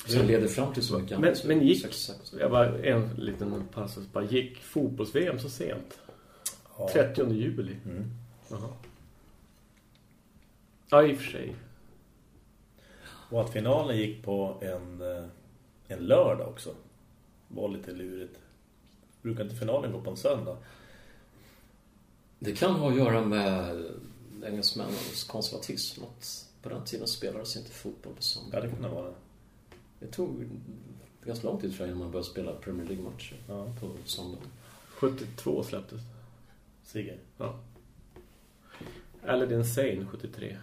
Speaker 4: som leder fram till så mycket
Speaker 2: Men, men gick...
Speaker 4: 66.
Speaker 2: Jag var en liten passus bara. Gick fotbolls-VM så sent?
Speaker 3: Ja.
Speaker 2: 30 juli.
Speaker 3: Mm.
Speaker 2: Ja, i och för sig.
Speaker 3: Och att finalen gick på en, eh, en lördag också. Var lite lurigt. Brukar inte finalen gå på en söndag?
Speaker 4: Det kan ha att göra med engelsmännens konservatism. Att på den tiden spelades inte fotboll på söndag.
Speaker 3: Ja, det kan det vara.
Speaker 4: Det tog ganska lång tid tror jag innan man började spela Premier League-matcher
Speaker 3: Ja.
Speaker 4: på söndag.
Speaker 2: 72 släpptes.
Speaker 3: Sigge.
Speaker 2: Ja. Aladdin Sane 73.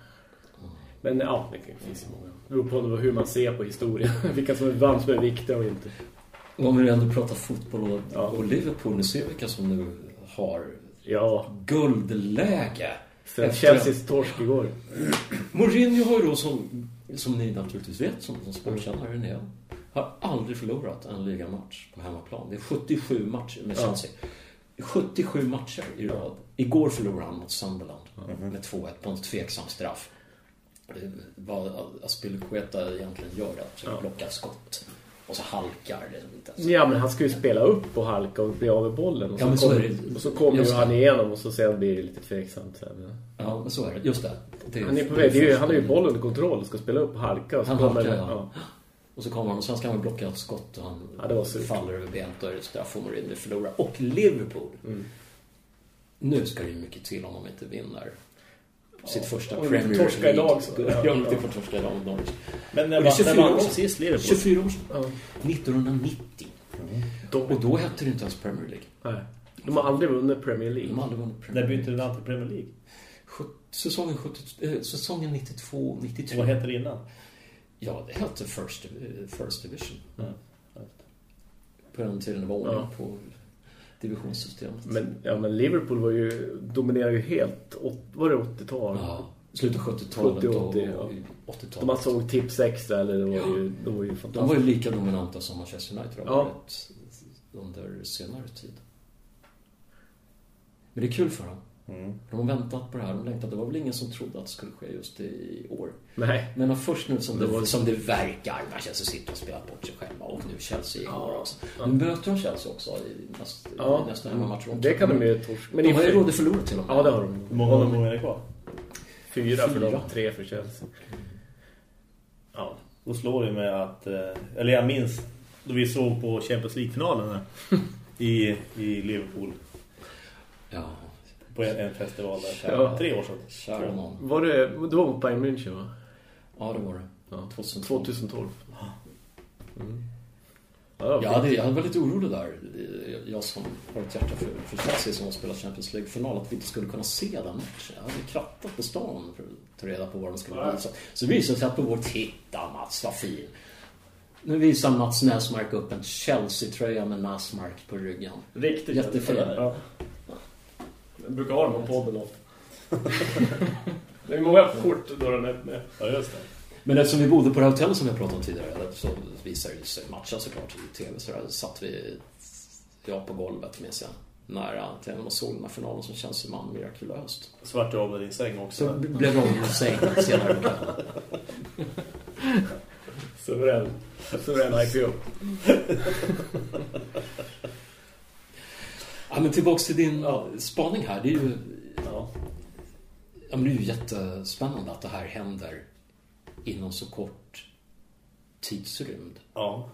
Speaker 2: Men ja, det finns ju många. Det beror på hur man ser på historien. Vilka som är vann som är viktiga och inte.
Speaker 4: Om vi ändå pratar fotboll och,
Speaker 2: Ja.
Speaker 4: och Liverpool, nu ser vi vilka som nu har
Speaker 2: Ja,
Speaker 4: guldläge.
Speaker 2: sen Chelseas torsk igår.
Speaker 4: Mourinho har ju då, som, som ni naturligtvis vet som, som sportkännare ni är, har aldrig förlorat en ligamatch på hemmaplan. Det är 77 matcher med
Speaker 2: Ja.
Speaker 4: Chelsea. 77 matcher i rad. Igår förlorade han mot Sunderland med 2-1 på en tveksam straff. Det- Vad Aspilicueta egentligen gör att försöka
Speaker 2: Ja.
Speaker 4: blocka skott. Och så halkar det inte. ens.
Speaker 2: Ja, men han ska ju spela upp och halka och bli av med bollen. Och
Speaker 4: Ja,
Speaker 2: så, kommer,
Speaker 4: är
Speaker 2: och så kommer ju han igenom och så sen blir det lite tveksamt sen.
Speaker 4: Ja, men så är det. Just det. det
Speaker 2: Han är på väg. Är ju, han har ju bollen under kontroll och ska spela upp och halka. Och så
Speaker 4: Han
Speaker 2: kommer
Speaker 4: halkar,
Speaker 2: det-
Speaker 4: ja. Och så kommer han och sen ska han blocka ett skott och han
Speaker 2: Ja,
Speaker 4: faller över benet och är straff och Mourinho förlorar. Och Liverpool.
Speaker 2: Mm.
Speaker 4: Nu ska det ju mycket till om de inte vinner sitt första Premier League.
Speaker 2: idag så.
Speaker 4: Ja, om de får torska idag mot Norwich.
Speaker 3: Men när var, när
Speaker 4: 24
Speaker 3: vann
Speaker 4: år
Speaker 3: de
Speaker 4: sedan.
Speaker 3: sist Liverpool?
Speaker 4: 24 år sedan.
Speaker 2: Ja.
Speaker 4: 1990. Och då hette det inte ens Premier League.
Speaker 2: Nej. De har aldrig vunnit Premier League.
Speaker 4: De har aldrig vunnit
Speaker 3: När
Speaker 4: Premier League.
Speaker 3: bytte du namn till Premier League?
Speaker 4: Säsongen, 70, eh, säsongen 92,
Speaker 3: Och
Speaker 4: 93.
Speaker 3: vad hette det innan?
Speaker 4: Ja, det hette First, eh, first Division.
Speaker 3: Ja.
Speaker 4: På den tiden det var ordning
Speaker 2: Ja.
Speaker 4: på divisionssystemet.
Speaker 2: Men, ja, men Liverpool var ju, dominerade ju helt. åt- Var det 80-tal?
Speaker 4: Ja, slutet av 70-talet
Speaker 2: 70,
Speaker 4: och
Speaker 2: 80, ja.
Speaker 4: och
Speaker 2: De
Speaker 4: 80-talet.
Speaker 2: man såg tips extra eller det var
Speaker 4: Ja.
Speaker 2: ju, de var ju
Speaker 4: De
Speaker 2: fantastiska.
Speaker 4: var ju lika dominanta som Manchester United har
Speaker 2: Ja.
Speaker 4: varit under senare tid. Men det är kul för dem.
Speaker 3: Mm.
Speaker 4: De har väntat på det här. De längtat. Det var väl ingen som trodde att det skulle ske just i år.
Speaker 2: Nej.
Speaker 4: Men först nu som
Speaker 2: Det
Speaker 4: det,
Speaker 2: var-
Speaker 4: som det verkar. Manchester City har spelat bort sig själva. Och nu Chelsea igår
Speaker 2: Ja.
Speaker 4: också.
Speaker 2: Ja.
Speaker 4: Nu möter de Chelsea också i, näst,
Speaker 2: Ja,
Speaker 4: i nästa hemmamatch.
Speaker 2: det kan de ju torsk. Men
Speaker 4: de
Speaker 2: i
Speaker 4: har ju råd att förlora till och med.
Speaker 2: Ja, det har de.
Speaker 3: Hur många
Speaker 2: Har de
Speaker 3: är det kvar?
Speaker 2: Fyra för dem, tre för Chelsea.
Speaker 3: Ja, då slår vi med att... eh, Eller jag minns då vi såg på Champions League-finalen i, i Liverpool.
Speaker 4: Ja,
Speaker 3: På en, en festival där.
Speaker 2: Ja.
Speaker 3: Tre år sedan.
Speaker 4: kära någon.
Speaker 2: Var det, det var mot Bayern München va?
Speaker 4: Ja, det var det.
Speaker 2: Ja.
Speaker 4: 2012.
Speaker 2: 2012. Mm. Ja, det var
Speaker 4: Jag hade, jag hade varit lite orolig där. Jag som har ett hjärta för, för Chelsea som har spelat Champions League-final att vi inte skulle kunna se den matchen. Jag hade krattat på stan för att ta reda på vad den skulle bli. Så, så visade det sig att på vår titta Mats, vad fin. Nu visar Mats Näsmark upp en Chelsea-tröja med Näsmark på ryggen.
Speaker 2: Riktigt
Speaker 4: Jättefin.
Speaker 2: Ja. Jag brukar ha dem på podden ofta. det är många kort då den är med.
Speaker 3: Ja, just det.
Speaker 4: Men eftersom vi bodde på det här hotellet som jag pratade om tidigare så visade det sig matchen såklart i tv. Så där satt vi, jag på golvet med sig nära till och såg den här finalen som känns som man mirakulöst.
Speaker 3: Svart du av med din säng också.
Speaker 4: Så blev Robin i säng senare på kvällen.
Speaker 2: Suverän. Suverän IPO.
Speaker 4: Ja, men tillbaks till din ja, spaning här. Det är ju,
Speaker 2: Ja.
Speaker 4: ja, men det är ju jättespännande att det här händer inom så kort tidsrymd.
Speaker 3: Ja,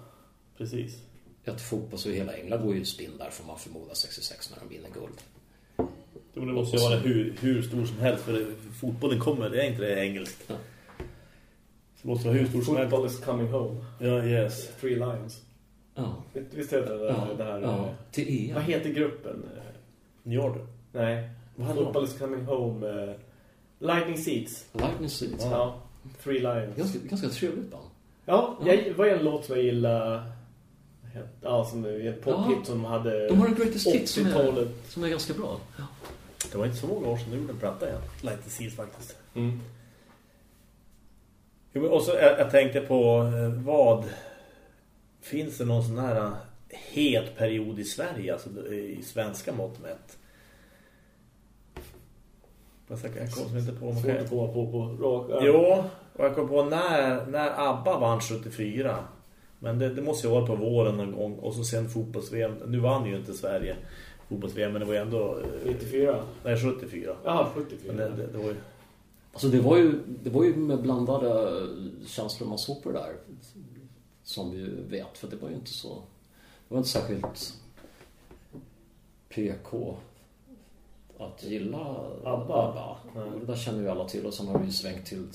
Speaker 3: precis.
Speaker 4: Att fotboll så hela England går ju i spinn där får man förmoda 66 när de vinner guld.
Speaker 3: Det måste ju vara hur, hur stor som helst för det, fotbollen kommer, det är inte det engelskt.
Speaker 4: Ja.
Speaker 3: Det måste vara hur stor som helst.
Speaker 2: Football is coming home.
Speaker 3: Ja, yes.
Speaker 2: Three Lions.
Speaker 4: Ja.
Speaker 2: Visst heter det
Speaker 4: Ja,
Speaker 2: det här?
Speaker 4: ja, till EM.
Speaker 2: Vad heter gruppen?
Speaker 3: New Order.
Speaker 2: Nej.
Speaker 3: Vad
Speaker 2: Football is coming home. eh, Lightning Seeds.
Speaker 4: Lightning Seeds.
Speaker 2: Ja. Three Lions.
Speaker 4: Ganska, ganska trevligt band.
Speaker 2: Ja, jag, var en låt som jag gillade. Ja, som är ett pophit
Speaker 4: Ja.
Speaker 2: som hade
Speaker 4: De har en greatest hit som är,
Speaker 2: 80-talet.
Speaker 4: som är ganska bra. Ja.
Speaker 3: Det var inte så många år sedan du gjorde en platta igen. Light Seas faktiskt.
Speaker 2: Mm.
Speaker 3: Jo, men också, jag, jag tänkte på eh, vad... Finns det någon sån här eh, het period i Sverige, alltså i svenska mått mätt? Jag kommer inte på
Speaker 2: Svårt att komma på på rak. ja.
Speaker 3: Jo, och jag kom på när, när ABBA vann 74. Men det, det måste ju vara på våren någon gång. Och så sen fotbolls-VM. Nu vann ju inte Sverige fotbolls-VM, men det var ju ändå... eh,
Speaker 2: 94.
Speaker 3: Nej, 74.
Speaker 2: Ja, 74.
Speaker 3: Men det, det, det var ju...
Speaker 4: Alltså det var ju, det var ju med blandade känslor man såg på det där. Som vi vet, för det var ju inte så... Det var inte särskilt PK att gilla
Speaker 2: ABBA.
Speaker 4: ABBA. Och Det där känner ju alla till och sen har det ju svängt till,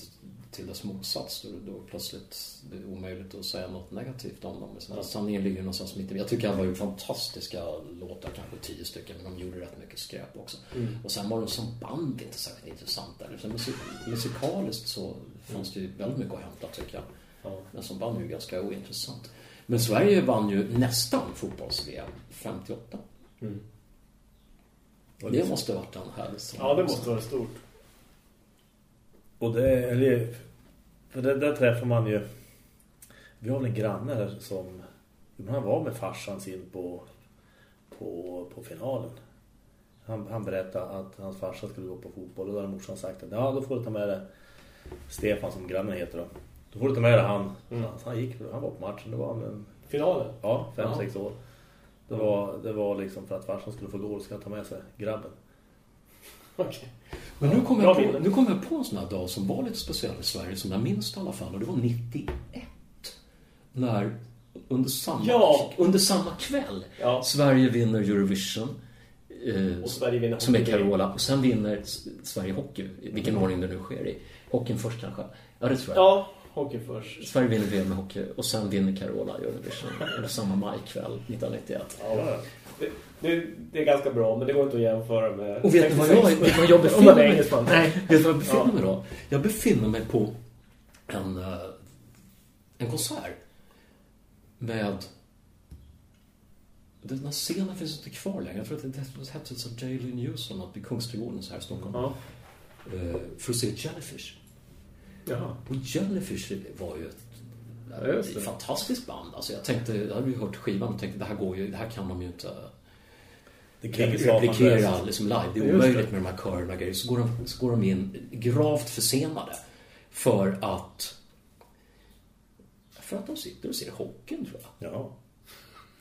Speaker 4: till dess motsats. Då, då plötsligt det är omöjligt att säga något negativt om dem. Men Sanningen ligger ju någonstans mitt i. Jag tycker ABBA har gjort fantastiska låtar, kanske tio stycken, men de gjorde rätt mycket skräp också. Och sen var de som band inte särskilt intressanta. Så musik, musikaliskt så fanns det ju väldigt mycket att hämta tycker jag. Men som band är ju ganska ointressant. Men Sverige vann ju nästan fotbolls-VM 58. Det måste ha varit en härlig sommar.
Speaker 2: Ja, det måste vara stort.
Speaker 3: Och det, eller, för det, där träffar man ju vi har väl en granne här som han var med farsan sin på, på, på finalen. Han, han berättade att hans farsa skulle gå på fotboll och då hade morsan sagt att ja, då får du ta med dig Stefan som grannen heter då. Då får du ta med dig han. Så han gick, han var på matchen, det var en,
Speaker 2: Finalen?
Speaker 3: ja, fem, sex år. Det var, det var liksom för att farsan skulle få gå och ska ta med sig grabben.
Speaker 2: Okej.
Speaker 4: Men nu kommer jag, på, nu kom jag på en sån här dag som var lite speciell i Sverige, som jag minns i alla fall. Och det var 91. När under samma,
Speaker 2: Ja.
Speaker 4: under samma kväll
Speaker 2: Ja.
Speaker 4: Sverige vinner Eurovision. Eh,
Speaker 2: Och Sverige vinner
Speaker 4: som är. Carola. Och sen vinner Sverige hockey. i Vilken ordning det nu sker i. Hockeyn först kanske. Ja, det tror jag.
Speaker 2: Ja, hockey först.
Speaker 4: Sverige vinner VM i hockey. Och sen vinner Carola Eurovision. Samma majkväll 1991.
Speaker 2: Ja. Det, det, är ganska bra, men det går inte att jämföra med...
Speaker 4: Och vet ni vad jag, vet vad jag befinner mig. Nej, vet du vad jag befinner mig då? Jag befinner mig på en, eh, en konsert med... Den här scenen finns inte kvar längre. Jag tror att det hette så Daily News eller något vid Kungsträdgården så här i Stockholm.
Speaker 2: Ja.
Speaker 4: Eh, För att se Jellyfish.
Speaker 2: Jaha.
Speaker 4: Och Jellyfish var ju ett, ett fantastiskt band. Alltså jag tänkte, jag hade ju hört skivan och tänkte det här går ju, det här kan de ju inte replikera liksom live. Det är omöjligt
Speaker 2: det.
Speaker 4: med de här körerna och grejer. Så går, de, så går de in gravt försenade. För att... För att de sitter och ser hockeyn, tror jag.
Speaker 3: Ja.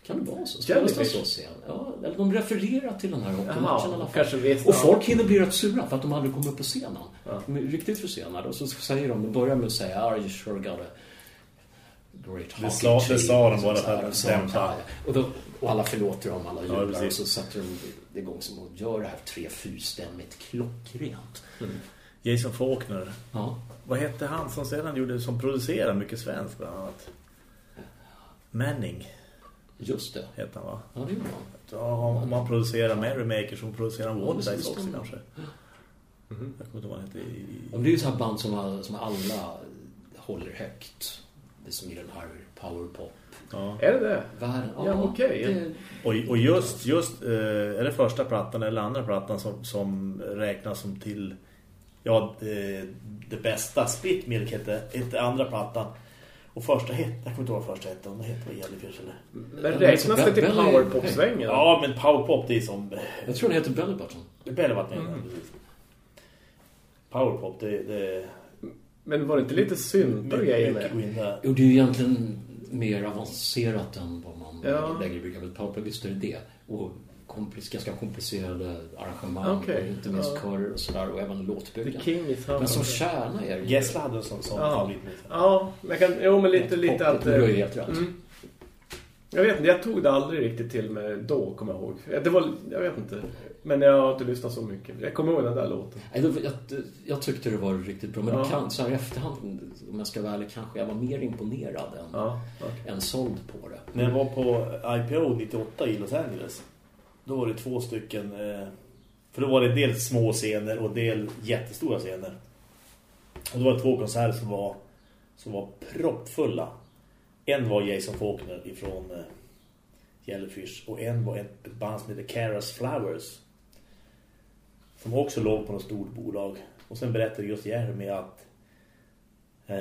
Speaker 4: Kan det vara så? Spelas det så sen? Ja, eller de refererar till den här hockeymatchen
Speaker 2: Jaha,
Speaker 4: i alla fall.
Speaker 2: kanske visst,
Speaker 4: och
Speaker 2: ja.
Speaker 4: folk hinner bli rätt sura för att de aldrig kommer upp på scenen. De är riktigt försenade. Och så säger de, de börjar med att säga Are you sure got a great hockey
Speaker 3: sa- det
Speaker 4: team?"
Speaker 3: sa de bara för att dämpa.
Speaker 4: ja, ja. och, då, och alla förlåter dem, alla jublar. och
Speaker 3: precis.
Speaker 4: så sätter de igång som och gör det här tre fyrstämmigt klockrent.
Speaker 3: Jason Faulkner.
Speaker 4: Ja.
Speaker 3: Vad hette han som sedan gjorde som producerade mycket svenskt bland annat? Manning
Speaker 4: Just det.
Speaker 3: heter han va?
Speaker 4: Ja, det gjorde han.
Speaker 3: Ja, om man producerar Mary Maker så producerar han
Speaker 4: det
Speaker 3: också kanske. Jag kommer inte ihåg vad han i-
Speaker 4: Ja, men Det är ju ett här band som, all- som alla håller högt. Det är som i den här powerpop.
Speaker 3: Ja.
Speaker 2: Är det det?
Speaker 4: Världen.
Speaker 2: Ja, okej.
Speaker 4: det-
Speaker 3: Och, och just, just eh, är det första plattan eller andra plattan som, som räknas som till ja, det, det bästa Split Milk hette, hette andra plattan. Och första hette, jag kommer inte ihåg första hette, om det hette var Jellyfish eller...
Speaker 2: Men räknas det till
Speaker 4: Belly-
Speaker 2: powerpop-svängen?
Speaker 3: Ja, men powerpop det är som...
Speaker 4: Jag tror den heter Belly Button.
Speaker 3: Bellyvatten. Mm. Powerpop, det, det
Speaker 2: Men var det inte lite synt och grejer med?
Speaker 4: Jo, det är ju egentligen mer avancerat än vad man
Speaker 2: Ja.
Speaker 4: lägger i begreppet powerpop. Visst är det det. Och komplis, ganska komplicerade arrangemang. Och inte minst
Speaker 2: ja.
Speaker 4: körer och sådär. Och även låtbyggen. Men som kärna är det ju-
Speaker 3: Gessle hade en sån, sån
Speaker 2: Ja.
Speaker 3: favoritmusik.
Speaker 2: Ja, men jag kan, jo men lite, lite
Speaker 4: Pop, helt rätt.
Speaker 2: Mm. Jag vet inte, jag tog det aldrig riktigt till mig då, kommer jag ihåg. Det var, jag vet inte. Men jag har inte lyssnat så mycket. Jag kommer ihåg den där låten.
Speaker 4: Var- Jag, jag tyckte det var riktigt bra. Men
Speaker 2: Ja.
Speaker 4: kan, så här i efterhand, om jag ska vara ärlig, kanske jag var mer imponerad än,
Speaker 2: Ja, okej.
Speaker 4: än såld på det.
Speaker 3: När jag var på IPO 98 i Los Angeles då var det två stycken eh, för då var det en del små scener och en del jättestora scener. Och då var det två konserter som var som var proppfulla. En var Jason Faulkner ifrån eh, Jellyfish och en var ett band som heter Caras Flowers som också låg på något stort bolag. Och sen berättade just Jeremy att eh,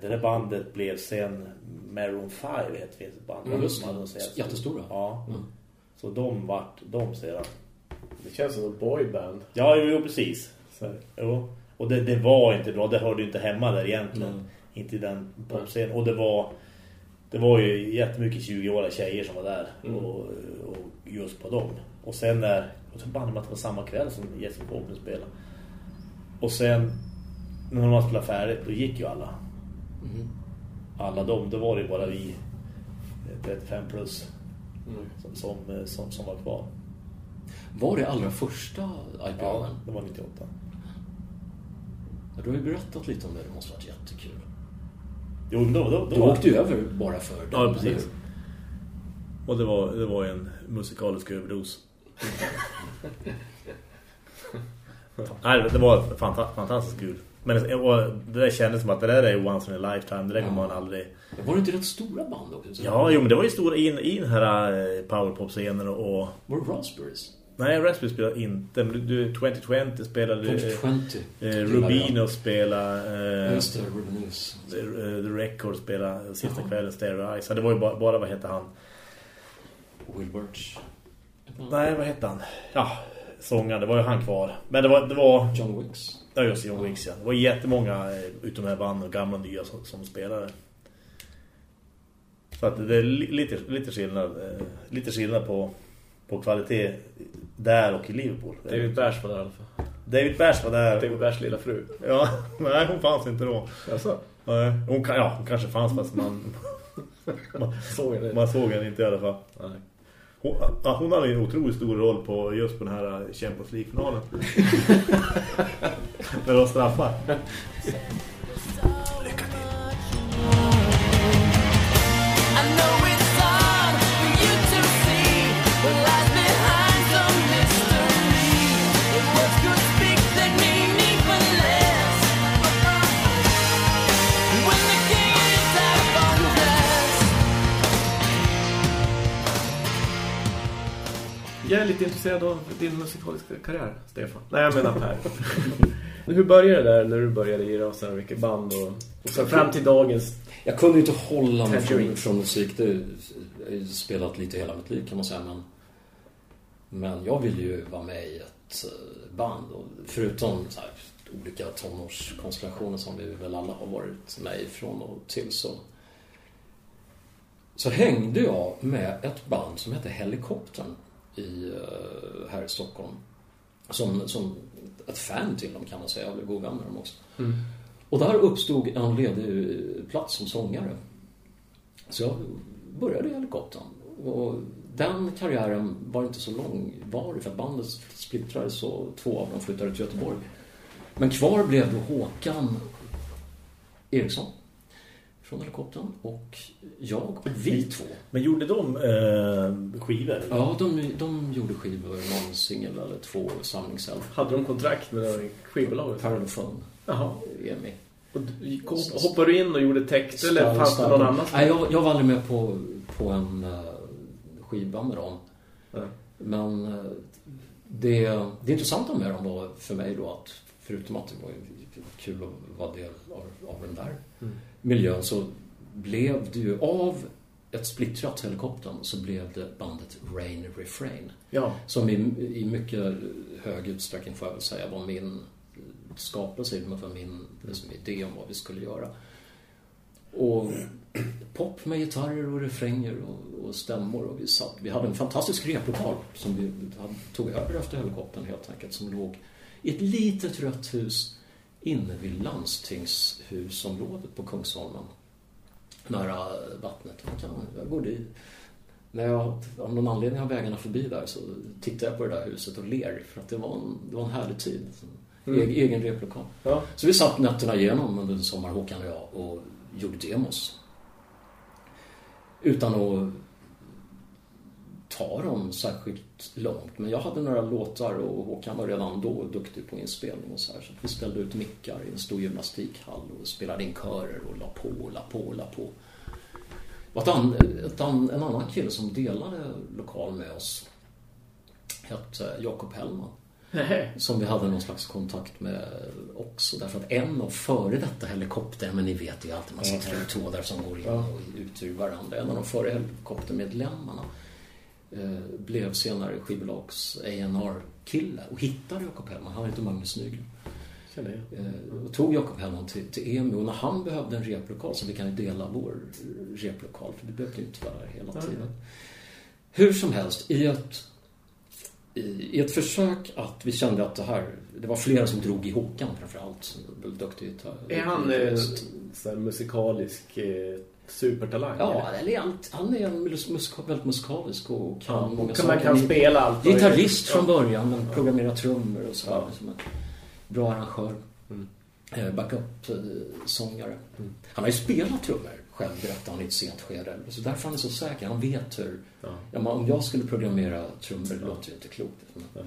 Speaker 3: det där bandet blev sen Maroon 5 heter det ett band.
Speaker 4: Mm,
Speaker 3: här-
Speaker 4: jättestora.
Speaker 3: Ja.
Speaker 4: Mm.
Speaker 3: Så de vart de sedan.
Speaker 2: Det känns som ett boyband.
Speaker 3: Ja, jo, precis.
Speaker 2: Så.
Speaker 3: Jo. Och det, det var inte bra. Det hörde ju inte hemma där egentligen.
Speaker 4: Mm.
Speaker 3: Inte i den popscenen. Och det var det var ju jättemycket 20-åriga tjejer som var där.
Speaker 2: Mm.
Speaker 3: Och, och just på dem. Och sen när... Och så band att det var samma kväll som Jesper Faulkner spelade. Och sen när man spelade färdigt, då gick ju alla.
Speaker 4: Mhm.
Speaker 3: Alla de, då var det ju bara vi eh, 35 plus
Speaker 2: Mm.
Speaker 3: som, som, eh, som, som var kvar.
Speaker 4: Var det allra första IPA?
Speaker 3: det var 98.
Speaker 4: Ja, du har ju berättat lite om det, det måste ha varit jättekul.
Speaker 3: Jo, då, då, då
Speaker 4: Du
Speaker 3: var-
Speaker 4: åkte ju över bara för det.
Speaker 3: Ja, precis. Och det var, det var en musikalisk överdos. Nej, det var fanta fantastiskt kul. Men det, där kändes som att det där är once in a lifetime. Det där kommer man aldrig...
Speaker 4: Var det inte rätt stora band också?
Speaker 3: Ja, jo, men det var ju stora in i den här eh, powerpop-scenen och...
Speaker 4: Var det Raspberries?
Speaker 3: Nej, Raspberry spelade inte. Men du, 2020 spelade...
Speaker 4: 2020.
Speaker 3: Eh, Rubino spelade...
Speaker 4: Ja,
Speaker 3: Eh,
Speaker 4: Just det, Rubinus.
Speaker 3: The, eh, The Record spelade sista kvällen Stereo. Så det var ju bara, bara vad hette han?
Speaker 4: Will Birch.
Speaker 3: Nej, vad hette han? Ja, sångaren, det var ju han kvar. Men det var... Det var
Speaker 4: John Wicks.
Speaker 3: Ja, just John Wicks, ja. Det var jättemånga eh, utom här banden, gamla och nya, som, som spelade. Så att det är li, lite, lite skillnad, eh, lite skillnad på, på kvalitet där och i Liverpool.
Speaker 2: David Bärs var där i alla fall.
Speaker 3: David Bärs var där.
Speaker 2: David Bärs lilla fru.
Speaker 3: Ja, nej, hon fanns inte då.
Speaker 2: Alltså,
Speaker 3: Nej, Hon, ja, hon kanske fanns fast man, man, man såg henne inte i alla fall.
Speaker 2: Nej.
Speaker 3: Hon, hon hade en otroligt stor roll på just på den här Champions League-finalen. När de straffar.
Speaker 2: Jag är lite intresserad av din musikaliska karriär, Stefan. Nej, jag menar Per. Hur började det där när du började i Rasen, vilket band och, och så fram till dagens...
Speaker 4: Jag kunde ju inte hålla mig från, från musik. Det jag har ju spelat lite hela mitt liv kan man säga. Men, men jag ville ju vara med i ett eh, band. Och förutom så här, olika tonårskonstellationer som vi väl alla har varit med ifrån och till så, så hängde jag med ett band som hette Helikoptern i, eh, här i Stockholm. Som, som ett fan till dem kan man säga. Jag blev god vän med dem också. Och där uppstod en ledig plats som sångare. Så jag började i helikoptern. Och den karriären var inte så långvarig för att bandet splittrades och två av dem flyttade till Göteborg. Men kvar blev då Håkan Eriksson från helikoptern och jag och vi två.
Speaker 3: Men gjorde de eh, skivor?
Speaker 4: Ja, de, de gjorde skivor, någon singel eller två samlingsalbum.
Speaker 2: Hade de kontrakt med skivbolaget?
Speaker 4: Parlophone. EMI.
Speaker 2: Och gick- hoppade du in och gjorde text eller fanns det någon annan?
Speaker 4: Nej, jag, jag var aldrig med på, på en uh, skiva med dem.
Speaker 2: Ja.
Speaker 4: Men eh, det, det intressanta med dem var för mig då att förutom att det var kul att vara del av, av den där
Speaker 2: Mm.
Speaker 4: Miljön så blev det ju av ett splittrat helikoptern så blev det bandet Rain Refrain.
Speaker 2: Ja.
Speaker 4: Som i, i mycket hög utsträckning får jag väl säga var min skapelse, för min liksom, idé om vad vi skulle göra. Och pop med gitarrer och refränger och, och stämmor. Och vi, satt, vi hade en fantastisk replokal som vi hade, tog över efter helikoptern helt enkelt. Som låg i ett litet rött hus inne vid landstingshusområdet på Kungsholmen. Nära vattnet. Kan, jag går dit. När jag av någon anledning har vägarna förbi där så tittar jag på det där huset och ler. För att det var en, det var en härlig tid.
Speaker 2: Mm.
Speaker 4: Egen, egen replokal.
Speaker 2: Ja.
Speaker 4: Så vi satt nätterna igenom under sommar, Håkan och jag, och gjorde demos. Utan att ta dem särskilt långt. Men jag hade några låtar och Håkan var redan då duktig på inspelning och så här. Så vi ställde ut mickar i en stor gymnastikhall och spelade in körer och la på, och la på, och la på. Och an, an, en annan kille som delade lokal med oss hette Jakob Hellman.
Speaker 2: Nej.
Speaker 4: Som vi hade någon slags kontakt med också. Därför att en av före detta helikopter, men ni vet ju alltid massa trådar som går in och ut ur varandra. En av de före helikoptermedlemmarna eh, blev senare skivbolags A&R-kille och hittade Jakob Hellman. Han hette Magnus Nygren. Eh, och tog Jakob Hellman till, till EMU och när han behövde en replokal så vi kan ju dela vår replokal för vi behövde ju inte vara där hela tiden. Hur som helst, i ett i, i ett försök att vi kände att det här, det var flera som drog i Håkan framförallt. Duktig gitarr.
Speaker 2: Är han eh, en sån här musikalisk eh, supertalang?
Speaker 4: Ja, eller han, han är en mus, musika, väldigt musikalisk och kan
Speaker 2: Ja,
Speaker 4: många
Speaker 2: kan man kan spela allt.
Speaker 4: Gitarrist från
Speaker 2: Ja.
Speaker 4: början, men programmerar trummor och så.
Speaker 2: Ja.
Speaker 4: Som en bra arrangör.
Speaker 2: Mm.
Speaker 4: Eh, Backup-sångare. Han har ju spelat trummor själv, berättar han i ett sent skede. Så därför han är så säker. Han vet hur...
Speaker 2: Ja.
Speaker 4: Om jag skulle programmera trummor, det låter ju inte klokt. Men,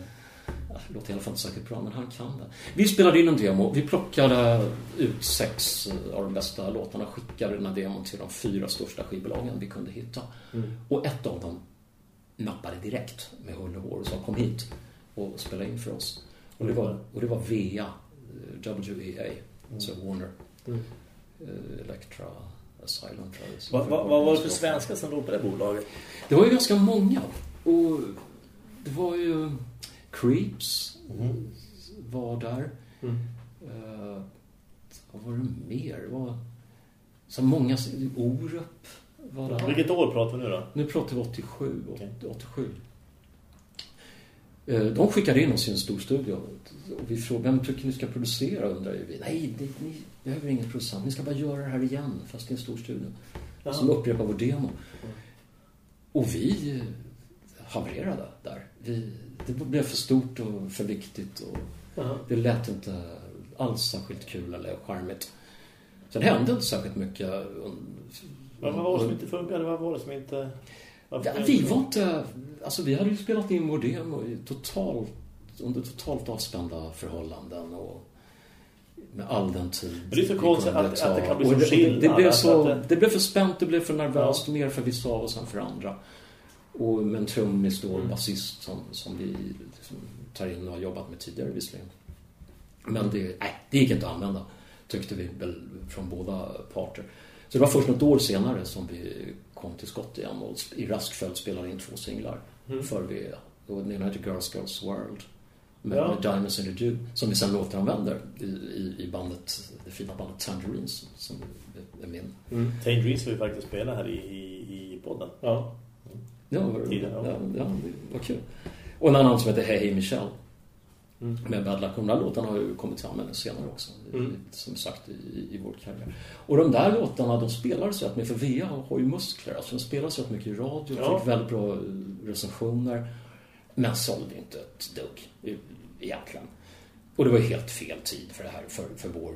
Speaker 4: det låter i alla fall inte säkert bra, men han kan det. Vi spelade in en demo. Vi plockade ut sex eh, av de bästa låtarna och skickade den här demon till de fyra största skivbolagen vi kunde hitta.
Speaker 2: Mm.
Speaker 4: Och ett av dem nappade direkt med hull och hår och sa kom hit och spela in för oss. Och det var, och det var VEA, eh, WEA, alltså Warner,
Speaker 2: Mm.
Speaker 4: eh, Electra, Asylum
Speaker 3: Vad, vad, vad var det för svenskar som låg på det bolaget?
Speaker 4: Det var ju ganska många. Och det var ju Creeps var där.
Speaker 2: Mm.
Speaker 4: Eh, vad var det mer? Var så många... Orup var där.
Speaker 3: Vilket år pratar vi nu då?
Speaker 4: Nu pratar vi 87.
Speaker 3: Okej.
Speaker 4: 87. Eh, De skickade in oss i en stor studio. Och vi frågade, vem tycker ni ska producera? undrar ju vi. Nej, det, ni behöver ingen producent. Ni ska bara göra det här igen, fast i en stor studio.
Speaker 3: Jaha.
Speaker 4: Som upprepar vår demo. Och vi havererade där. Vi, det blev för stort och för viktigt. Och det lät inte alls särskilt kul eller charmigt. Sen hände inte särskilt mycket.
Speaker 3: Vad vad var det som inte funkade? Vad var det som inte...
Speaker 4: Ja, vi var inte... Alltså vi hade ju spelat in vår demo i totalt, under totalt avspända förhållanden och med all den tid
Speaker 3: Men det är så konstigt att- att det kan bli så
Speaker 4: det, det, det,
Speaker 3: skillnad,
Speaker 4: blev
Speaker 3: alltså
Speaker 4: så,
Speaker 3: att det-
Speaker 4: det blev för spänt, det blev för nervöst, mer för vissa av oss än för andra. Och med en trummis då,
Speaker 3: Mm.
Speaker 4: basist som, som vi liksom tar in och har jobbat med tidigare visserligen. Men det, nej, det gick inte att använda, tyckte vi väl från båda parter. Så det var först något år senare som vi kom till skott igen och i rask följd spelade in två singlar
Speaker 3: Mm.
Speaker 4: för vi, och den ena heter Girls Girls World med,
Speaker 3: Ja.
Speaker 4: med Diamonds in the Dew som vi sen återanvänder i, i, i bandet, det fina bandet Tangerines som är min.
Speaker 2: Mm.
Speaker 3: Tangerines har vi faktiskt spelat här i, i, i podden.
Speaker 2: Ja.
Speaker 4: Ja,
Speaker 3: Tidigare,
Speaker 4: ja,
Speaker 3: ja.
Speaker 4: det var kul. Och en annan som heter Hey Hey Michelle
Speaker 2: Mm.
Speaker 4: med Bad Luck. De där låtarna har ju kommit till användning senare också,
Speaker 2: Mm.
Speaker 4: som sagt i, i vår karriär. Och de där låtarna, de spelades rätt mycket, för VA har ju muskler, alltså de spelas rätt mycket i radio,
Speaker 3: Ja.
Speaker 4: fick väldigt bra eh, recensioner, men sålde inte ett dugg i- egentligen. Och det var ju helt fel tid för det här, för, för vår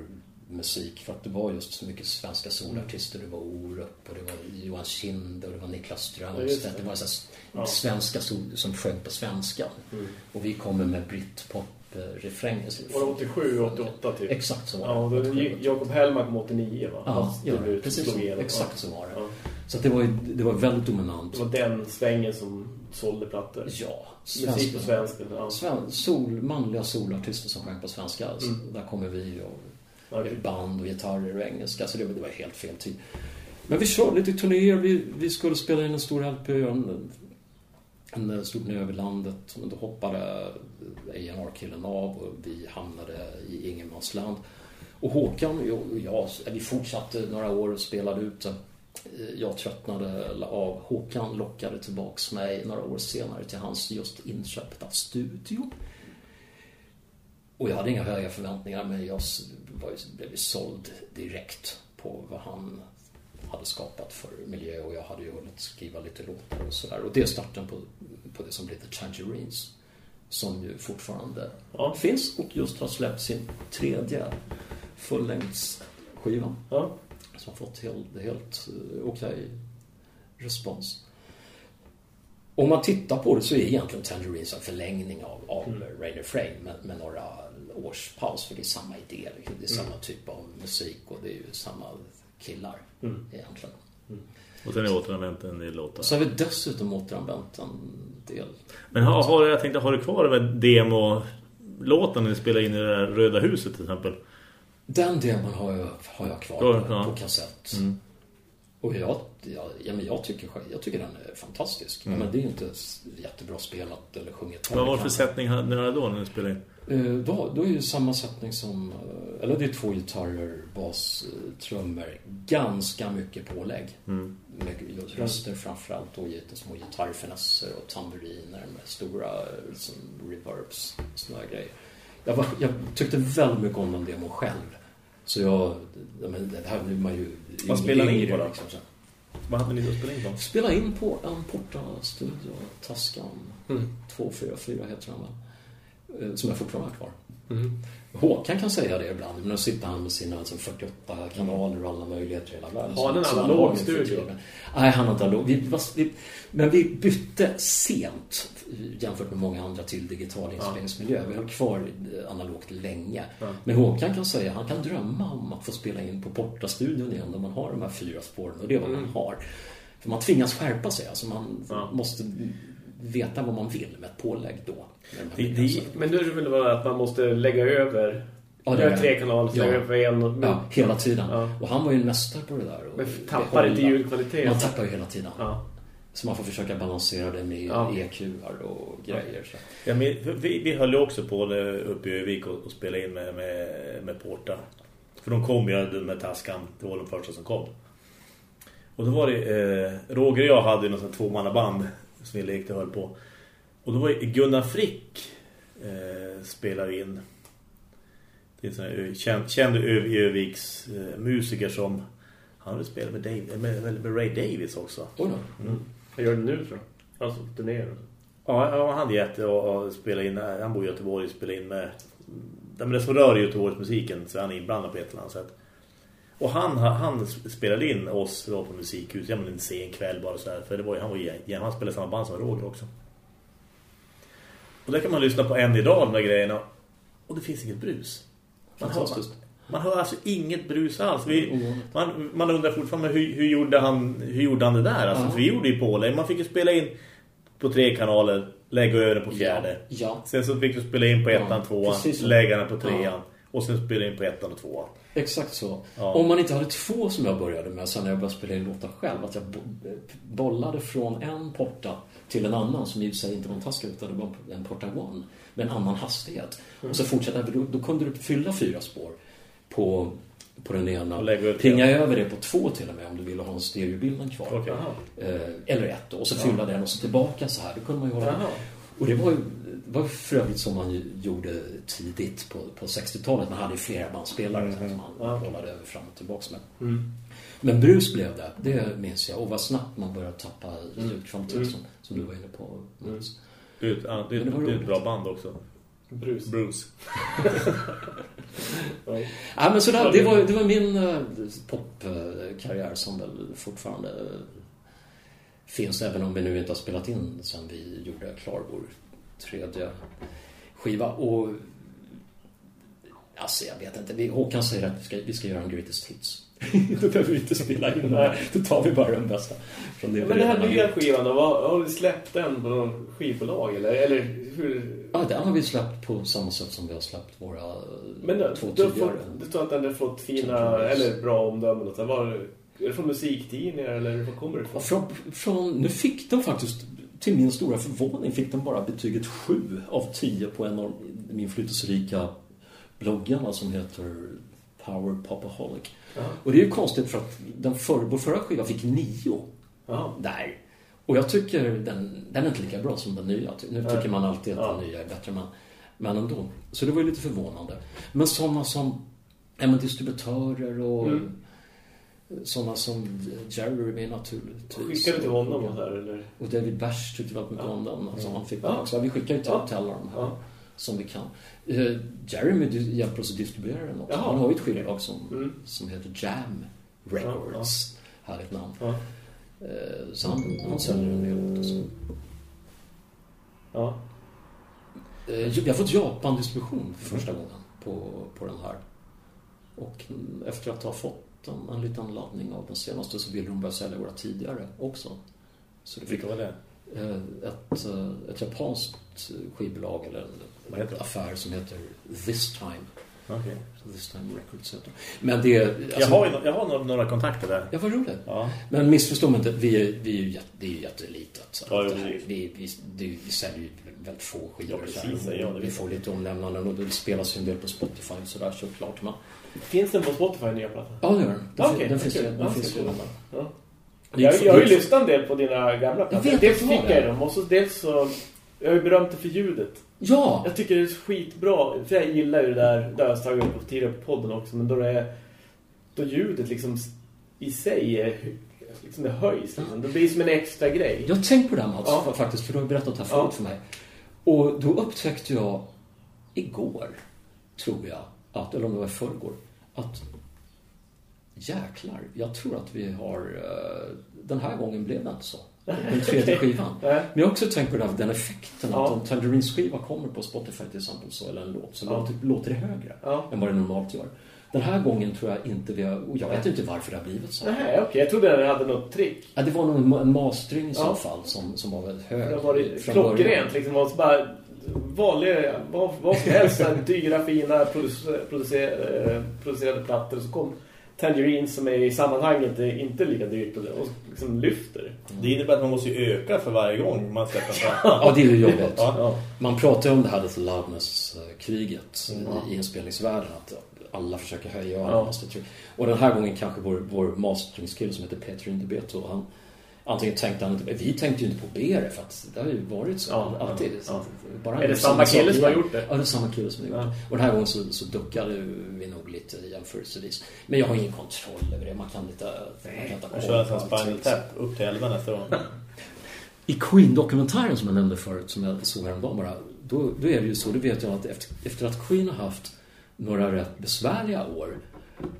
Speaker 4: musik, för att det var just så mycket svenska solartister, det var Orup och det var Johan Kind och det var Niklas
Speaker 2: Ja,
Speaker 4: Strömstedt,
Speaker 2: det.
Speaker 4: det var så
Speaker 2: Ja.
Speaker 4: svenska sol, som sjöng på svenska.
Speaker 2: Mm.
Speaker 4: Och vi kommer med britpop-refränger.
Speaker 2: Var det 87, 88 typ?
Speaker 4: Exakt så var
Speaker 2: Ja,
Speaker 4: det.
Speaker 2: då, J- Jakob Hellman kom 89 va?
Speaker 4: Ja, ja precis. Exakt så var det.
Speaker 2: Ja.
Speaker 4: Så det, var, ju- det var väldigt dominant.
Speaker 2: Det var den svängen som sålde plattor.
Speaker 4: Ja,
Speaker 2: Musik på svenska. Ja.
Speaker 4: Sven, sol, manliga solartister som sjöng på svenska. Så
Speaker 2: Mm.
Speaker 4: Där kommer vi och
Speaker 2: Okej.
Speaker 4: band och gitarrer och engelska. Så det, var- det var helt fel tid. Men vi körde lite turnéer. Vi, vi skulle spela in en stor LP. En, en stor turné över landet. Men då hoppade A&R-killen av och vi hamnade i ingenmansland. Och Håkan och jag, vi fortsatte några år och spelade ut. Jag tröttnade av. Håkan lockade tillbaks mig några år senare till hans just inköpta studio. Och jag hade inga höga förväntningar men jag var ju, blev ju såld direkt på vad han hade skapat för miljö och jag hade ju hunnit skriva lite låtar och sådär. Och det är starten på, på det som blir The Tangerines. Som ju fortfarande
Speaker 2: Ja.
Speaker 4: finns och just har släppt sin tredje fullängdsskiva.
Speaker 2: Ja.
Speaker 4: Som fått helt, helt eh, okej respons. Om man tittar på det så är egentligen Tangerines en förlängning av, av
Speaker 2: Mm.
Speaker 4: Rainer Frame med, med några års paus. För det är samma idé, liksom. det är
Speaker 2: Mm.
Speaker 4: samma typ av musik och det är ju samma killar
Speaker 2: Mm.
Speaker 4: egentligen.
Speaker 3: Och sen är återanvänt en del låtar.
Speaker 4: Så har vi dessutom återanvänt en del.
Speaker 3: Men har, har, jag tänkte, har du kvar med demo-låten när ni spelar in i det där Röda huset till exempel?
Speaker 4: Den demon har jag, har jag kvar
Speaker 3: Ja,
Speaker 4: på,
Speaker 3: ja.
Speaker 4: på kassett.
Speaker 3: Mm.
Speaker 4: Och jag, jag, ja, men jag, tycker, jag tycker den är fantastisk.
Speaker 3: Mm.
Speaker 4: Men det är ju inte jättebra spelat eller sjunget.
Speaker 3: Vad var det för sättning ni hade då när ni spelade in?
Speaker 4: Eh, Då, då är ju samma sättning som, eh, eller det är två gitarrer, bas, eh, trummor, ganska mycket pålägg.
Speaker 3: Mm.
Speaker 4: med röster framförallt och lite små gitarrfinesser och tamburiner med stora liksom, reverbs och sådana grejer. Jag, var, jag tyckte väldigt mycket om den demon själv. Så jag, ja, men det här blir man ju...
Speaker 3: Vad spelar ni in på då?
Speaker 4: Liksom, så.
Speaker 3: Vad hade ni att spela in på?
Speaker 4: Spela in på en Porta Studio, Tascam
Speaker 2: Mm.
Speaker 4: 244 heter den va? Eh, Som jag fortfarande har kvar.
Speaker 2: Mm.
Speaker 4: Håkan kan säga det ibland, men då sitter han med sina alltså, 48 kanaler och alla möjligheter i hela världen.
Speaker 2: Har han en analog
Speaker 4: nu
Speaker 2: studio?
Speaker 4: Nej, han har inte analog. Vi, vi, men vi bytte sent jämfört med många andra till digital inspelningsmiljö. Vi höll kvar eh, analogt länge. Men Håkan kan säga, han kan drömma om att få spela in på Porta-studion igen där man har de här fyra spåren och det är vad man har. För man tvingas skärpa sig, alltså man
Speaker 2: Mm. Ja.
Speaker 4: måste veta vad man vill med ett pålägg då.
Speaker 3: Det- det-.
Speaker 2: Men nu är det väl bara att man måste lägga över...
Speaker 4: Ja, det är
Speaker 2: tre kanaler,
Speaker 4: Ja.
Speaker 2: över en...
Speaker 4: Ja, hela tiden.
Speaker 2: Ja.
Speaker 4: Och han var ju en mästare på det där. Och
Speaker 2: Men tappar inte
Speaker 4: behålla-
Speaker 2: ljudkvalitet?
Speaker 4: Man tappar ju hela tiden.
Speaker 2: Ja.
Speaker 4: Så man får försöka balansera det med
Speaker 2: Ja.
Speaker 4: EQar och grejer. Så.
Speaker 3: Ja, men vi, vi höll ju också på det uppe i Övik och, och spelade in med, med, med Porta. För de kom ju med Taskan, det var de första som kom. Och då var det, eh, Roger och jag hade ju någon sån tvåmannaband som vi lekte och höll på. Och då var Gunnar Frick eh, spelade in. Det är en sån här känd, känd Öviks eh, musiker som han hade spelat med, Dave, med, med, Ray Davis också.
Speaker 4: Oj då.
Speaker 2: Jag gör det nu tror jag. Alltså så.
Speaker 3: Ja, han hade jätte och, och spela in, han bor i Göteborg och spelar in med men det som rör Göteborgsmusiken så han är inblandad på ett eller annat sätt. Och han, han spelade in oss då på musikhus, ja men en sen kväll bara så här, för det var ju, han var ja, han spelade samma band som Roger också. Och där kan man lyssna på en idag de där grejerna och det finns inget brus. Man hör,
Speaker 4: Fantastiskt.
Speaker 3: man hör alltså inget brus alls. Vi,
Speaker 4: Ovanligt.
Speaker 3: man, man undrar fortfarande hur, hur, gjorde han, hur gjorde han det där? Alltså,
Speaker 4: Ja.
Speaker 3: för vi gjorde ju pålägg. Man fick ju spela in på tre kanaler, lägga över den på fjärde.
Speaker 4: Ja,
Speaker 3: Sen så fick du spela in på
Speaker 4: Ja,
Speaker 3: ettan, tvåan,
Speaker 4: precis så.
Speaker 3: lägga den på trean.
Speaker 4: Ja.
Speaker 3: Och sen spela in på ettan och tvåan.
Speaker 4: exakt så.
Speaker 3: Ja.
Speaker 4: Om man inte hade två som jag började med sen när jag började spela in låtar själv. Att jag bo- bollade från en porta till en annan som i och för sig inte var en taska utan det var en porta one. Med en annan hastighet. Och så fortsatte då, då kunde du fylla fyra spår på, på den ena.
Speaker 3: Och lägga upp
Speaker 4: Pinga
Speaker 3: den.
Speaker 4: över det på två till och med om du ville ha en stereobilden kvar.
Speaker 3: Okej.
Speaker 4: Eh, eller ett då, och så fylla den och så tillbaka så här. Då kunde man ju hålla... Och det var ju det var för övrigt som man gjorde tidigt på, på 60-talet. Man hade ju flera bandspelare
Speaker 3: Mm,
Speaker 4: som man bollade över fram och tillbaka med.
Speaker 2: Mm.
Speaker 4: Men brus blev det, det minns jag. Och vad snabbt man började tappa
Speaker 2: Mm.
Speaker 4: ljudkvalitet som, som du var inne på. Mats.
Speaker 3: Det är ett- ja, det är
Speaker 4: det var
Speaker 3: det är ett bra band också.
Speaker 2: Brus.
Speaker 3: Bruce.
Speaker 2: Ja.
Speaker 4: Ja, men sådär, det, var, det var min uh, popkarriär som väl fortfarande eh, finns. Även om vi nu inte har spelat in sen vi gjorde klar vår tredje skiva. Och Alltså jag vet inte. Vi, Håkan säger att vi ska, vi ska göra en greatest hits. Då behöver vi inte spela in det. Då tar vi bara den bästa. Från det
Speaker 2: Ja, men den här nya
Speaker 4: gjort.
Speaker 2: skivan då, vad, har du släppt den på någon skivbolag eller? Eller hur?
Speaker 4: Ja, den har vi släppt på samma sätt som vi har släppt våra
Speaker 2: Men du,
Speaker 4: två
Speaker 2: du
Speaker 4: tidigare.
Speaker 2: fått, det står att den har fått fina, eller bra omdömen. Och så. Var, är det från musiktidningar eller var kommer det ifrån?
Speaker 4: från, från, nu fick den faktiskt, till min stora förvåning, fick den bara betyget 7 av 10 på en av min flyttesrika bloggarna som heter Power Popaholic.
Speaker 2: Ja.
Speaker 4: Och det är ju konstigt för att den för, vår förra skiva fick 9
Speaker 2: Jaha.
Speaker 4: där. Och jag tycker den, den är inte lika bra som den nya. Nu tycker man alltid att den nya är bättre, men, men ändå. Så det var ju lite förvånande. Men sådana som ja, men distributörer och
Speaker 2: Mm.
Speaker 4: Sådana som Jerry naturligtvis.
Speaker 2: Skickar du till honom och här eller?
Speaker 4: Och David Bash tyckte väldigt mycket om den. Alltså, han fick
Speaker 2: Ja.
Speaker 4: också. Vi skickar ju till,
Speaker 2: Ja.
Speaker 4: alla de här
Speaker 2: Ja.
Speaker 4: som vi kan. Uh, Jeremy di- hjälper oss att distribuera den också.
Speaker 2: Jaha.
Speaker 4: Han har ju ett skivbolag som,
Speaker 2: Mm.
Speaker 4: som heter Jam Records. Härligt namn.
Speaker 2: Ja.
Speaker 4: Eh, så han, han säljer en del också.
Speaker 2: Ja.
Speaker 4: Eh, Vi har fått Japan-distribution för första gången på, på den här. Och mm, efter att ha fått en, en liten laddning av den senaste så vill de börja sälja våra tidigare också. Så det
Speaker 3: Vilka var det?
Speaker 4: eh, ett, eh, ett japanskt skivbolag eller en affär som heter This Time.
Speaker 3: Okej.
Speaker 4: This Time Records heter. Men det... Alltså,
Speaker 3: Jag har, jag har några, kontakter där.
Speaker 4: Ja, vad roligt.
Speaker 3: Ja.
Speaker 4: Men missförstå mig inte, vi är, vi är ju jätte, det är ju jättelitet. Så
Speaker 3: Ja,
Speaker 4: det här,
Speaker 3: precis.
Speaker 4: vi, vi, det, vi säljer ju väldigt få skivor.
Speaker 3: Ja, precis, ja,
Speaker 4: vi får lite omlämnanden och det spelas ju en del på Spotify och sådär såklart. Men,
Speaker 2: Finns den på Spotify, nya plattan?
Speaker 4: ja, det gör den. Den,
Speaker 2: okej,
Speaker 4: den finns ju. Den
Speaker 2: Ja,
Speaker 4: finns ju.
Speaker 2: Ja. Jag, jag har ju lyssnat en del på dina gamla plattor. Dels
Speaker 4: det.
Speaker 2: jag dem och så dels så... Jag har ju berömt det för ljudet.
Speaker 4: Ja!
Speaker 2: Jag tycker det är skitbra. För jag gillar ju det där, det har jag tagit upp tidigare på podden också. Men då det är... Då ljudet liksom i sig är, liksom det höjs. Liksom. Det blir som en extra grej.
Speaker 4: Jag har tänkt på det här Mats,
Speaker 2: Ja.
Speaker 4: faktiskt, för du har berättat det här förut
Speaker 2: Ja.
Speaker 4: för mig. Och då upptäckte jag igår, tror jag, att, eller om det var i förrgår, att jäklar, jag tror att vi har, eh, den här gången blev det inte så. Den tredje skivan. Men jag har också tänkt på det här, den effekten
Speaker 2: Ja.
Speaker 4: att om Tangerine-skiva kommer på Spotify till exempel så, eller en låt, så
Speaker 2: Ja.
Speaker 4: låter, låter det högre
Speaker 2: Ja.
Speaker 4: än vad det normalt gör. Den här gången tror jag inte vi har, och jag vet inte varför det har blivit så.
Speaker 2: Nej, okej. Jag trodde den hade något trick.
Speaker 4: Ja, det var nog en- mastering i så fall som, som var väldigt hög.
Speaker 2: Det har varit klockrent liksom. Och så bara vanliga, vad, vad som helst. dyra, fina producer, producer, eh, producerade plattor. Och så kom Tangerine som är i sammanhanget är inte lika dyrt och, liksom lyfter.
Speaker 3: Det innebär att man måste öka för varje gång man släpper platta.
Speaker 4: Ja, det är ju jobbigt.
Speaker 3: Ja.
Speaker 4: Man pratar ju om det här lite loudness-kriget i inspelningsvärlden. Att alla försöker höja och alla
Speaker 2: Ja.
Speaker 4: måste trycka. Och den här gången kanske vår, vår masteringskill som heter Peter Indebeto, han antingen tänkte han vi tänkte ju inte på BR för att det har ju varit så
Speaker 2: Ja,
Speaker 4: alltid.
Speaker 2: ja,
Speaker 4: Så att Bara
Speaker 2: Är det samma kille som har gjort det?
Speaker 4: Ja, det är samma kille som har gjort det. Och den här gången så, så duckade vi nog lite jämförelsevis. Men jag har ingen kontroll över det. Man kan inte... Man kan inte
Speaker 3: Jag kör en sån. Spinal Tap upp till 11 nästa gång.
Speaker 4: I Queen-dokumentären som jag nämnde förut, som jag såg häromdagen bara, då, då är det ju så, det vet jag att efter, efter att Queen har haft några rätt besvärliga år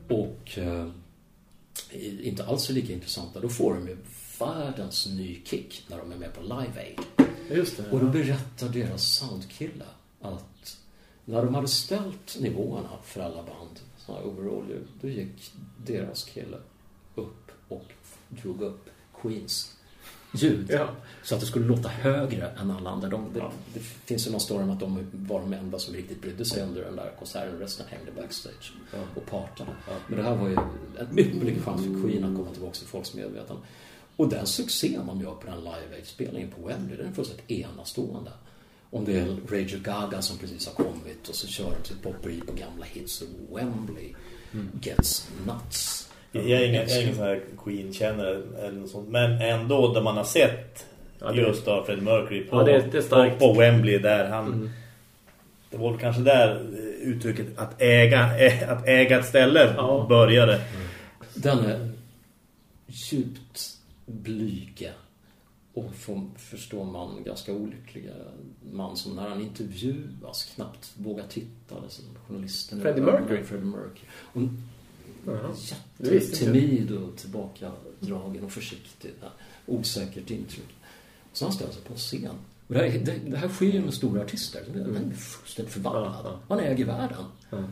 Speaker 4: och eh, inte alls så lika intressanta, då får de ju världens ny kick när de är med på Live Aid.
Speaker 2: Just det.
Speaker 4: Och då berättar deras soundkille att när de hade ställt nivåerna för alla band, såna här overall då gick deras kille upp och drog upp Queens ljud.
Speaker 2: Ja.
Speaker 4: Så att det skulle låta högre än alla andra. De, det, det finns ju någon story om att de var de enda som riktigt brydde sig under den där konserten. Resten hängde backstage och partade. Men det här var ju en ypperlig chans för Queen att komma tillbaka till folks medvetande. Och den succé man gör på den Live Aid-spelningen på Wembley, den är fullständigt enastående. Om det är Radio Gaga som precis har kommit och så kör de sitt popperi på gamla hits och Wembley gets nuts.
Speaker 3: Jag är ingen, jag är ingen sån här Queen-kännare eller något sånt. Men ändå där man har sett
Speaker 2: Ja, det-
Speaker 3: just då Freddie Mercury på,
Speaker 2: Ja, det det
Speaker 3: på, på Wembley där han... Det var kanske där eh, uttrycket att äga, ä, att äga ett ställe
Speaker 2: Ja.
Speaker 3: började.
Speaker 4: Den är djupt blyga och får, förstår man ganska olyckliga man som när han intervjuas knappt vågar titta. Liksom, journalisten
Speaker 2: Freddie Mercury?
Speaker 4: Freddie Mercury. Och
Speaker 2: visste inte
Speaker 4: jättetimid och tillbakadragen och försiktig. Osäkert intryck. Så han ställer sig på en scen. Och det, här, det, det här sker ju med stora artister. Han är fullständigt
Speaker 2: ja.
Speaker 4: Han äger världen. Är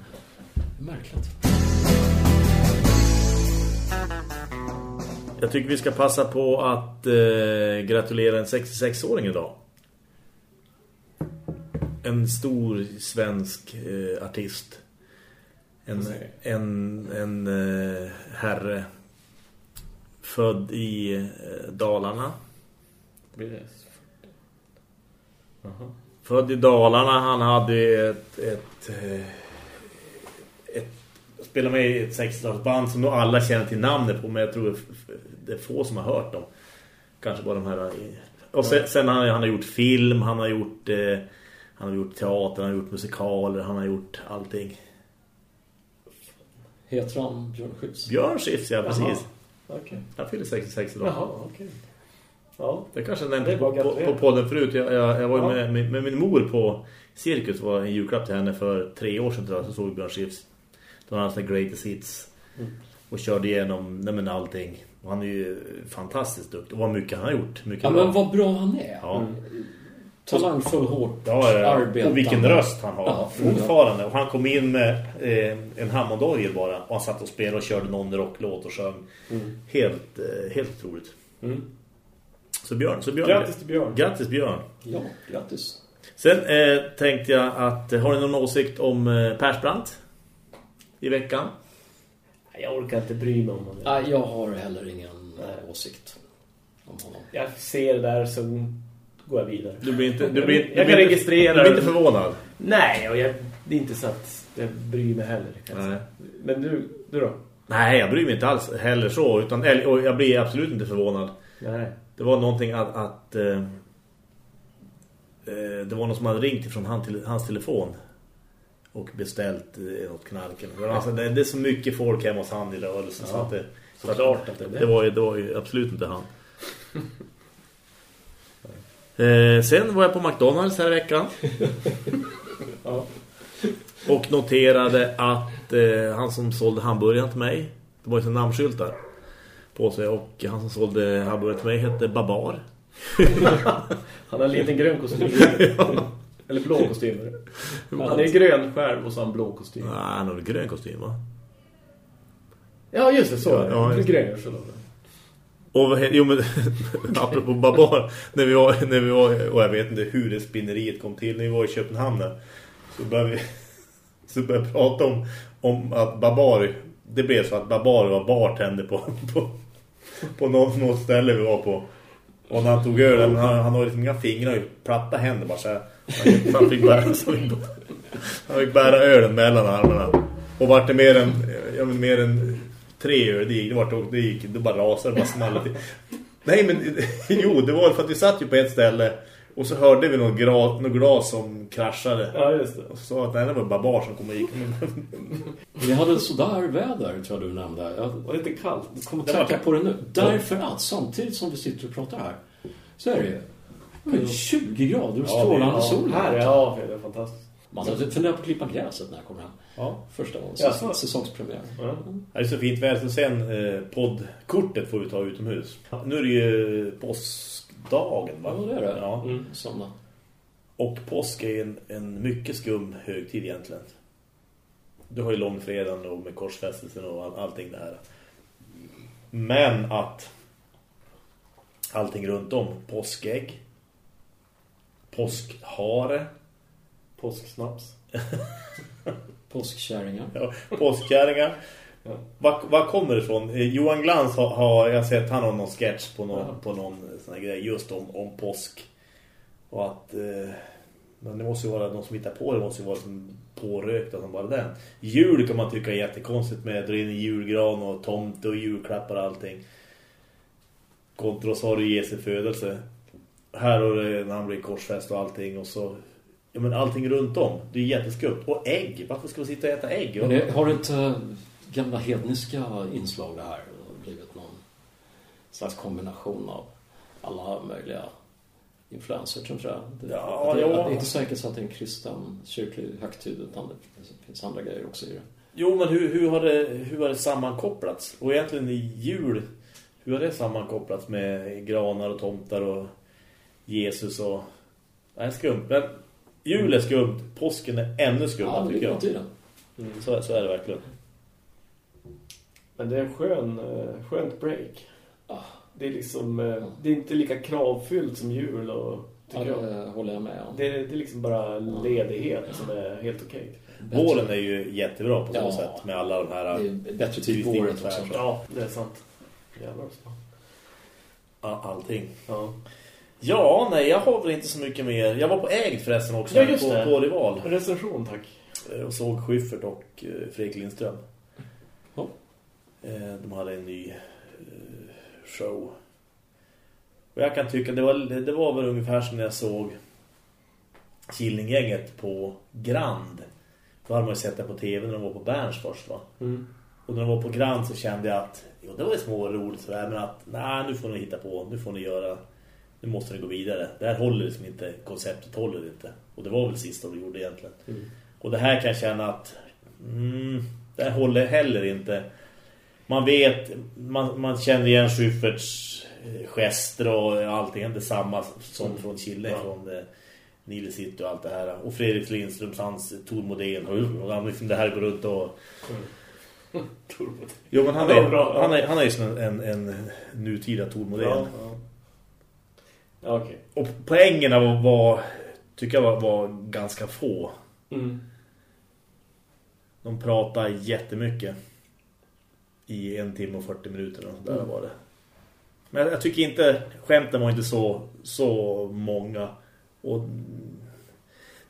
Speaker 4: märkligt.
Speaker 3: Jag tycker vi ska passa på att eh, gratulera en 66-åring idag. En stor svensk eh, artist. En, en, en eh, herre född i eh, Dalarna. Född i Dalarna, han hade ett, ett, eh, ett spelade med i ett 60-talsband som nog alla känner till namnet på, men jag tror det är få som har hört dem. Kanske bara de här... eh, Och sen, sen har han, han har gjort film, han har gjort eh, han har gjort teater, han har gjort musikaler, han har gjort allting.
Speaker 4: Heter han Björn Skifs?
Speaker 3: Björn Skifs, ja precis.
Speaker 2: Okej.
Speaker 3: Han fyller 66 idag.
Speaker 2: Jaha, okej. Ja.
Speaker 3: Det kanske jag nämnde på, på, på podden förut. Jag, jag, jag var ju
Speaker 2: Ja.
Speaker 3: med, med, med min mor på Cirkus. Var en julklapp till henne för tre år sedan tror jag. Så såg vi Björn Skifs. Då hade han såna greatest hits.
Speaker 2: Mm.
Speaker 3: Och körde igenom nej, men allting. Och han är ju fantastiskt duktig. Och vad mycket han har gjort. Mycket
Speaker 4: Ja,
Speaker 3: bra.
Speaker 4: men vad bra han är.
Speaker 3: Ja.
Speaker 4: Talangfull, hårt
Speaker 3: Ja, ja,
Speaker 4: arbetande.
Speaker 3: Och vilken röst han har.
Speaker 4: Ja,
Speaker 3: fortfarande. Och han kom in med eh, en Hammondorgel bara. Och han satt och spelade och körde någon rocklåt och sjöng. Helt, eh, helt otroligt.
Speaker 2: Mm.
Speaker 3: Så Björn, så Björn.
Speaker 2: Grattis till Björn.
Speaker 3: Grattis Björn.
Speaker 4: Ja, grattis.
Speaker 3: Sen eh, tänkte jag att, eh, har ni någon åsikt om eh, Persbrandt i veckan?
Speaker 2: Nej, Jag orkar inte bry mig om honom.
Speaker 4: Nej, jag har heller ingen
Speaker 2: Nej.
Speaker 4: eh, åsikt om honom.
Speaker 2: Jag ser det där så går jag vidare.
Speaker 3: Du blir inte, du blir,
Speaker 2: Jag
Speaker 3: du
Speaker 2: kan
Speaker 3: blir inte-
Speaker 2: registrera
Speaker 3: Du blir inte förvånad?
Speaker 2: Nej, och jag, det är inte så att jag bryr mig heller. Kan jag
Speaker 3: Nej.
Speaker 2: säga. Men du, du då?
Speaker 3: Nej, jag bryr mig inte alls heller så. Utan, och jag blir absolut inte förvånad.
Speaker 2: Nej.
Speaker 3: Det var någonting att... att eh, eh, det var någon som hade ringt han till, hans telefon. Och beställt eh, något knark. eller- Alltså, det, det är så mycket folk hemma hos han i rörelsen. Så
Speaker 2: Ja,
Speaker 3: att det,
Speaker 2: Såklart att det det.
Speaker 3: det, var, ju- det var ju absolut inte han. Eh, sen var jag på McDonalds här i veckan.
Speaker 2: Ja.
Speaker 3: Och noterade att eh, han som sålde hamburgaren till mig, det var ju sådana namnskyltar på sig. Och han som sålde hamburgaren till mig hette Babar.
Speaker 2: Han har en liten grön kostym. Eller blå kostym. är det. Han är grön själv och så har han blå kostym.
Speaker 3: Nej, han har grön kostym va?
Speaker 2: Ja, just det. Så är det.
Speaker 3: Ja, just det.
Speaker 2: grön.
Speaker 3: Och jo men apropå Babar när vi var när vi var och jag vet inte hur det spinneriet kom till när vi var i Köpenhamn där, så började vi så började vi prata om om att Babar det blev så att Babar var bartender på på på något, något ställe vi var på. Och när han tog ölen, han, han har liksom inga fingrar platta händer bara så här. Han fick bära, han fick bära ölen mellan armarna. Och vart det mer än, ja, men mer än tre öl, det gick, det, vart, det gick, det bara rasade, det bara small till. Nej men, jo, det var för att vi satt ju på ett ställe och så hörde vi något glas, något glas som kraschade.
Speaker 2: Ja, just det.
Speaker 3: Och så sa att nej, det var Babar som kom och gick.
Speaker 4: Vi hade sådär väder, tror jag du nämnde. Jag
Speaker 2: Och lite kallt.
Speaker 4: kommer att
Speaker 3: Det var
Speaker 4: tänka på det nu. Därför att samtidigt som vi sitter och pratar här så är det ju det är 20 grader och strålande
Speaker 2: ja,
Speaker 4: sol.
Speaker 2: Här, ja, det är fantastiskt.
Speaker 4: Man hade funderat på att klippa gräset när jag kom hem.
Speaker 3: Ja.
Speaker 4: Första gången,
Speaker 2: Ja,
Speaker 4: säsongspremiär.
Speaker 2: Ja.
Speaker 3: Det är så fint väder. Så sen eh, poddkortet får vi ta utomhus. Nu är det ju påskdagen va?
Speaker 4: Ja, det är det.
Speaker 3: Ja.
Speaker 2: Mm.
Speaker 4: Sådana.
Speaker 3: Och påsk är en, en mycket skum högtid egentligen. Du har ju långfredagen och med korsfästelsen och all, allting det här. Men att allting runt om, påskägg, påskhare,
Speaker 2: Påsksnaps.
Speaker 4: Påskkärringar.
Speaker 3: ja, påskkärringar.
Speaker 2: Ja.
Speaker 3: Vad vad kommer det ifrån? Eh, Johan Glans har, har jag sett, han har någon sketch på någon,
Speaker 2: Ja.
Speaker 3: på någon sån här grej just om, om påsk. Och att eh, men det måste ju vara någon som hittar på det, måste ju vara som pårökt som bara den. Jul kan man tycka är jättekonstigt med dra in i julgran och tomte och julklappar och allting. Kontra så har du Jesu födelse. Här har det när han blir korsfäst och allting och så Ja men allting runt om, det är jätteskumt. Och ägg, varför ska vi sitta och äta ägg?
Speaker 4: Men det, har det inte gamla hedniska inslag det här blivit någon slags kombination av alla möjliga influenser tror jag. Det,
Speaker 3: Ja,
Speaker 4: det,
Speaker 3: ja.
Speaker 4: det är inte säkert så att det är en kristen kyrklig högtid utan det finns andra grejer också i det.
Speaker 3: Jo, men hur, hur, har det, hur har det sammankopplats? Och egentligen i jul, hur har det sammankopplats med granar och tomtar och Jesus och... Det är skumt, men jul är skumt, påsken är ännu skummare
Speaker 4: Ja, det
Speaker 3: tycker jag.
Speaker 4: det.
Speaker 2: Mm.
Speaker 3: Så, så är det verkligen.
Speaker 2: Men det är en skön, eh, skönt break.
Speaker 4: Ah.
Speaker 2: Det är liksom, eh, det är inte lika kravfyllt som jul och
Speaker 4: Ja,
Speaker 2: tycker jag.
Speaker 4: det håller jag med om.
Speaker 2: Det är, det är liksom bara ledighet som är helt okej.
Speaker 4: Bättre-
Speaker 3: Våren är ju jättebra på så
Speaker 4: Ja.
Speaker 3: sätt med alla de här
Speaker 4: Det är bättre tid på året också.
Speaker 2: Ja, det är sant. Jävlar så.
Speaker 3: allting.
Speaker 2: Ja.
Speaker 3: Ja, nej, jag har väl inte så mycket mer. Jag var på ägd förresten också
Speaker 2: Ja, just
Speaker 3: på,
Speaker 2: det.
Speaker 3: på Rival.
Speaker 2: Recension, tack.
Speaker 3: Eh, och såg Schyffert och eh, Fredrik Lindström.
Speaker 4: Ja.
Speaker 3: Eh, de hade en ny show. Och jag kan tycka det var, det var väl ungefär som när jag såg Killinggänget på Grand. Då hade man ju sett det på tv när de var på Berns först va?
Speaker 2: Mm.
Speaker 3: Och när de var på Grand så kände jag att jo, det var ju små roligt sådär, men att nej, nu får ni hitta på, nu får ni göra nu måste ni gå vidare. Det här håller liksom inte, konceptet håller inte. Och det var väl sista de gjorde egentligen.
Speaker 2: Mm.
Speaker 3: Och det här kan jag känna att mm, det här håller heller inte. Man vet, man, man känner igen Schyfferts eh, gester och allting. Det är samma som från Chile,
Speaker 2: Ja.
Speaker 3: från eh, Nile City och allt det här. Och Fredrik Lindströms, hans Tor Modén. Och han, liksom det här går runt och... Jo, men han är, han är, han är ju som en, en, en nutida Tor Modén.
Speaker 2: Ja, ja. Okej.
Speaker 3: Och poängerna var, var tycker jag var, var ganska få.
Speaker 2: Mm.
Speaker 3: De pratar jättemycket i en timme och 40 minuter och där
Speaker 2: Mm.
Speaker 3: var det. Men jag tycker inte skämten var inte så så många och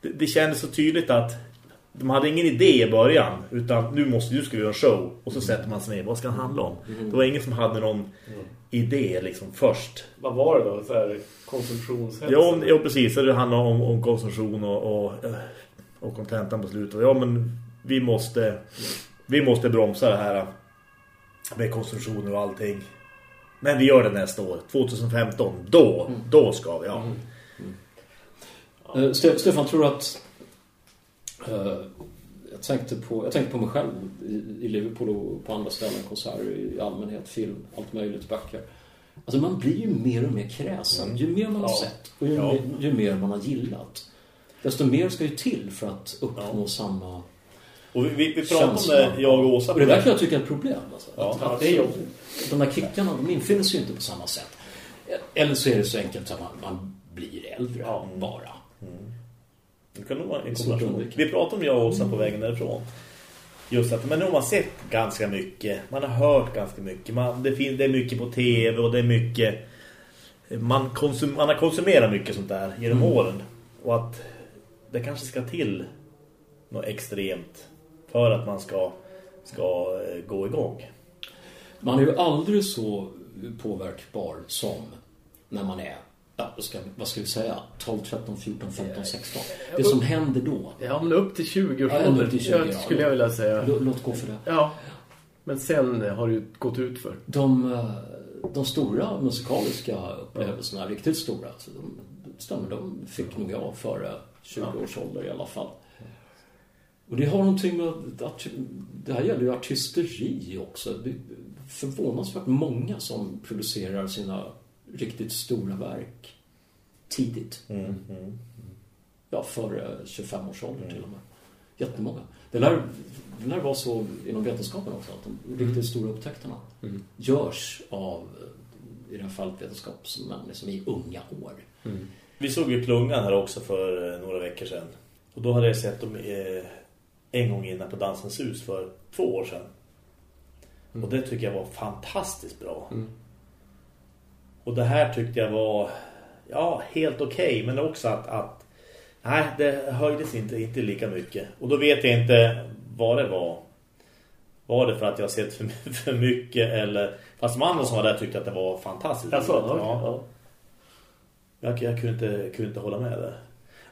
Speaker 3: det, det kändes så tydligt att de hade ingen idé i början utan nu måste du ska vi göra en show och så sätter man sig ner, vad ska den handla om? Det var ingen som hade någon idé liksom först.
Speaker 2: Vad var det då? Så här, konsumtionshets?
Speaker 3: Ja, ja precis, så det handlar om, om konsumtion och, och, eh, och kontentan på slutet. Ja, men vi måste vi måste bromsa det här med konsumtion och allting. Men vi gör det nästa år, 2015. Då, då ska vi, ja.
Speaker 4: Eh, Ste- Stefan, tror du att... eh, jag, tänkte på, jag tänkte på mig själv i, i Liverpool och på andra ställen, konserter i allmänhet, film, allt möjligt, böcker. Alltså man blir ju mer och mer kräsen. Ju mer man har
Speaker 3: Ja.
Speaker 4: sett och ju,
Speaker 3: Ja.
Speaker 4: mer, ju mer man har gillat. Desto mer ska ju till för att uppnå samma
Speaker 3: Och vi, vi, vi pratade om det, jag och Åsa.
Speaker 4: Och det där kan jag tycka är ett problem. Alltså.
Speaker 3: Ja,
Speaker 4: att,
Speaker 2: ja,
Speaker 4: att,
Speaker 2: det är jobbigt.
Speaker 4: De där kickarna, de infinner sig ju inte på samma sätt. Eller så är det så enkelt att man, man blir äldre bara.
Speaker 3: Det kan nog vara en kombination. Vi pratade om jag och Åsa på vägen därifrån. Just att men nu har man sett ganska mycket. Man har hört ganska mycket. Man, det, finns, det är mycket på tv och det är mycket... Man, konsum, man har konsumerat mycket sånt där genom
Speaker 4: Mm.
Speaker 3: åren. Och att det kanske ska till något extremt för att man ska, ska eh, gå igång.
Speaker 4: Man är ju aldrig så påverkbar som när man är, ska, vad ska vi säga, 12, 13, 14, 15, 16. Det som händer då,
Speaker 2: Ja, men upp till 20
Speaker 4: Ja, ända upp till 20,
Speaker 2: ja,
Speaker 4: ja.
Speaker 2: skulle jag vilja säga.
Speaker 4: lå- låt gå för det.
Speaker 2: Ja. Men sen har det ju gått ut för.
Speaker 4: De, eh, de stora musikaliska upplevelserna, riktigt stora, alltså, de, de stämmer, de fick nog jag före 20 års ålder i alla fall. Och det har någonting med att det här gäller ju artisteri också. Det är förvånansvärt många som producerar sina riktigt stora verk tidigt. Ja, före 25 års ålder till och med. Jättemånga. Det lär, det lär vara så inom vetenskapen också, att de riktigt stora upptäckterna görs av, i det här fallet vetenskapsmän, som är i unga år.
Speaker 3: Vi såg ju Klungan här också för eh, några veckor sedan. Och då hade jag sett dem eh, en gång innan på Dansens hus för två år sedan. Och det tycker jag var fantastiskt bra. Och det här tyckte jag var ja, helt okej. men också att, att nej, det höjdes inte, inte lika mycket. Och då vet jag inte vad det var. Var det för att jag sett för, för mycket eller... Fast de andra som var där tyckte att det var fantastiskt.
Speaker 2: Alltså,
Speaker 3: roligt.
Speaker 2: ja. ja.
Speaker 3: Jag, jag kunde, inte, kunde inte hålla med det.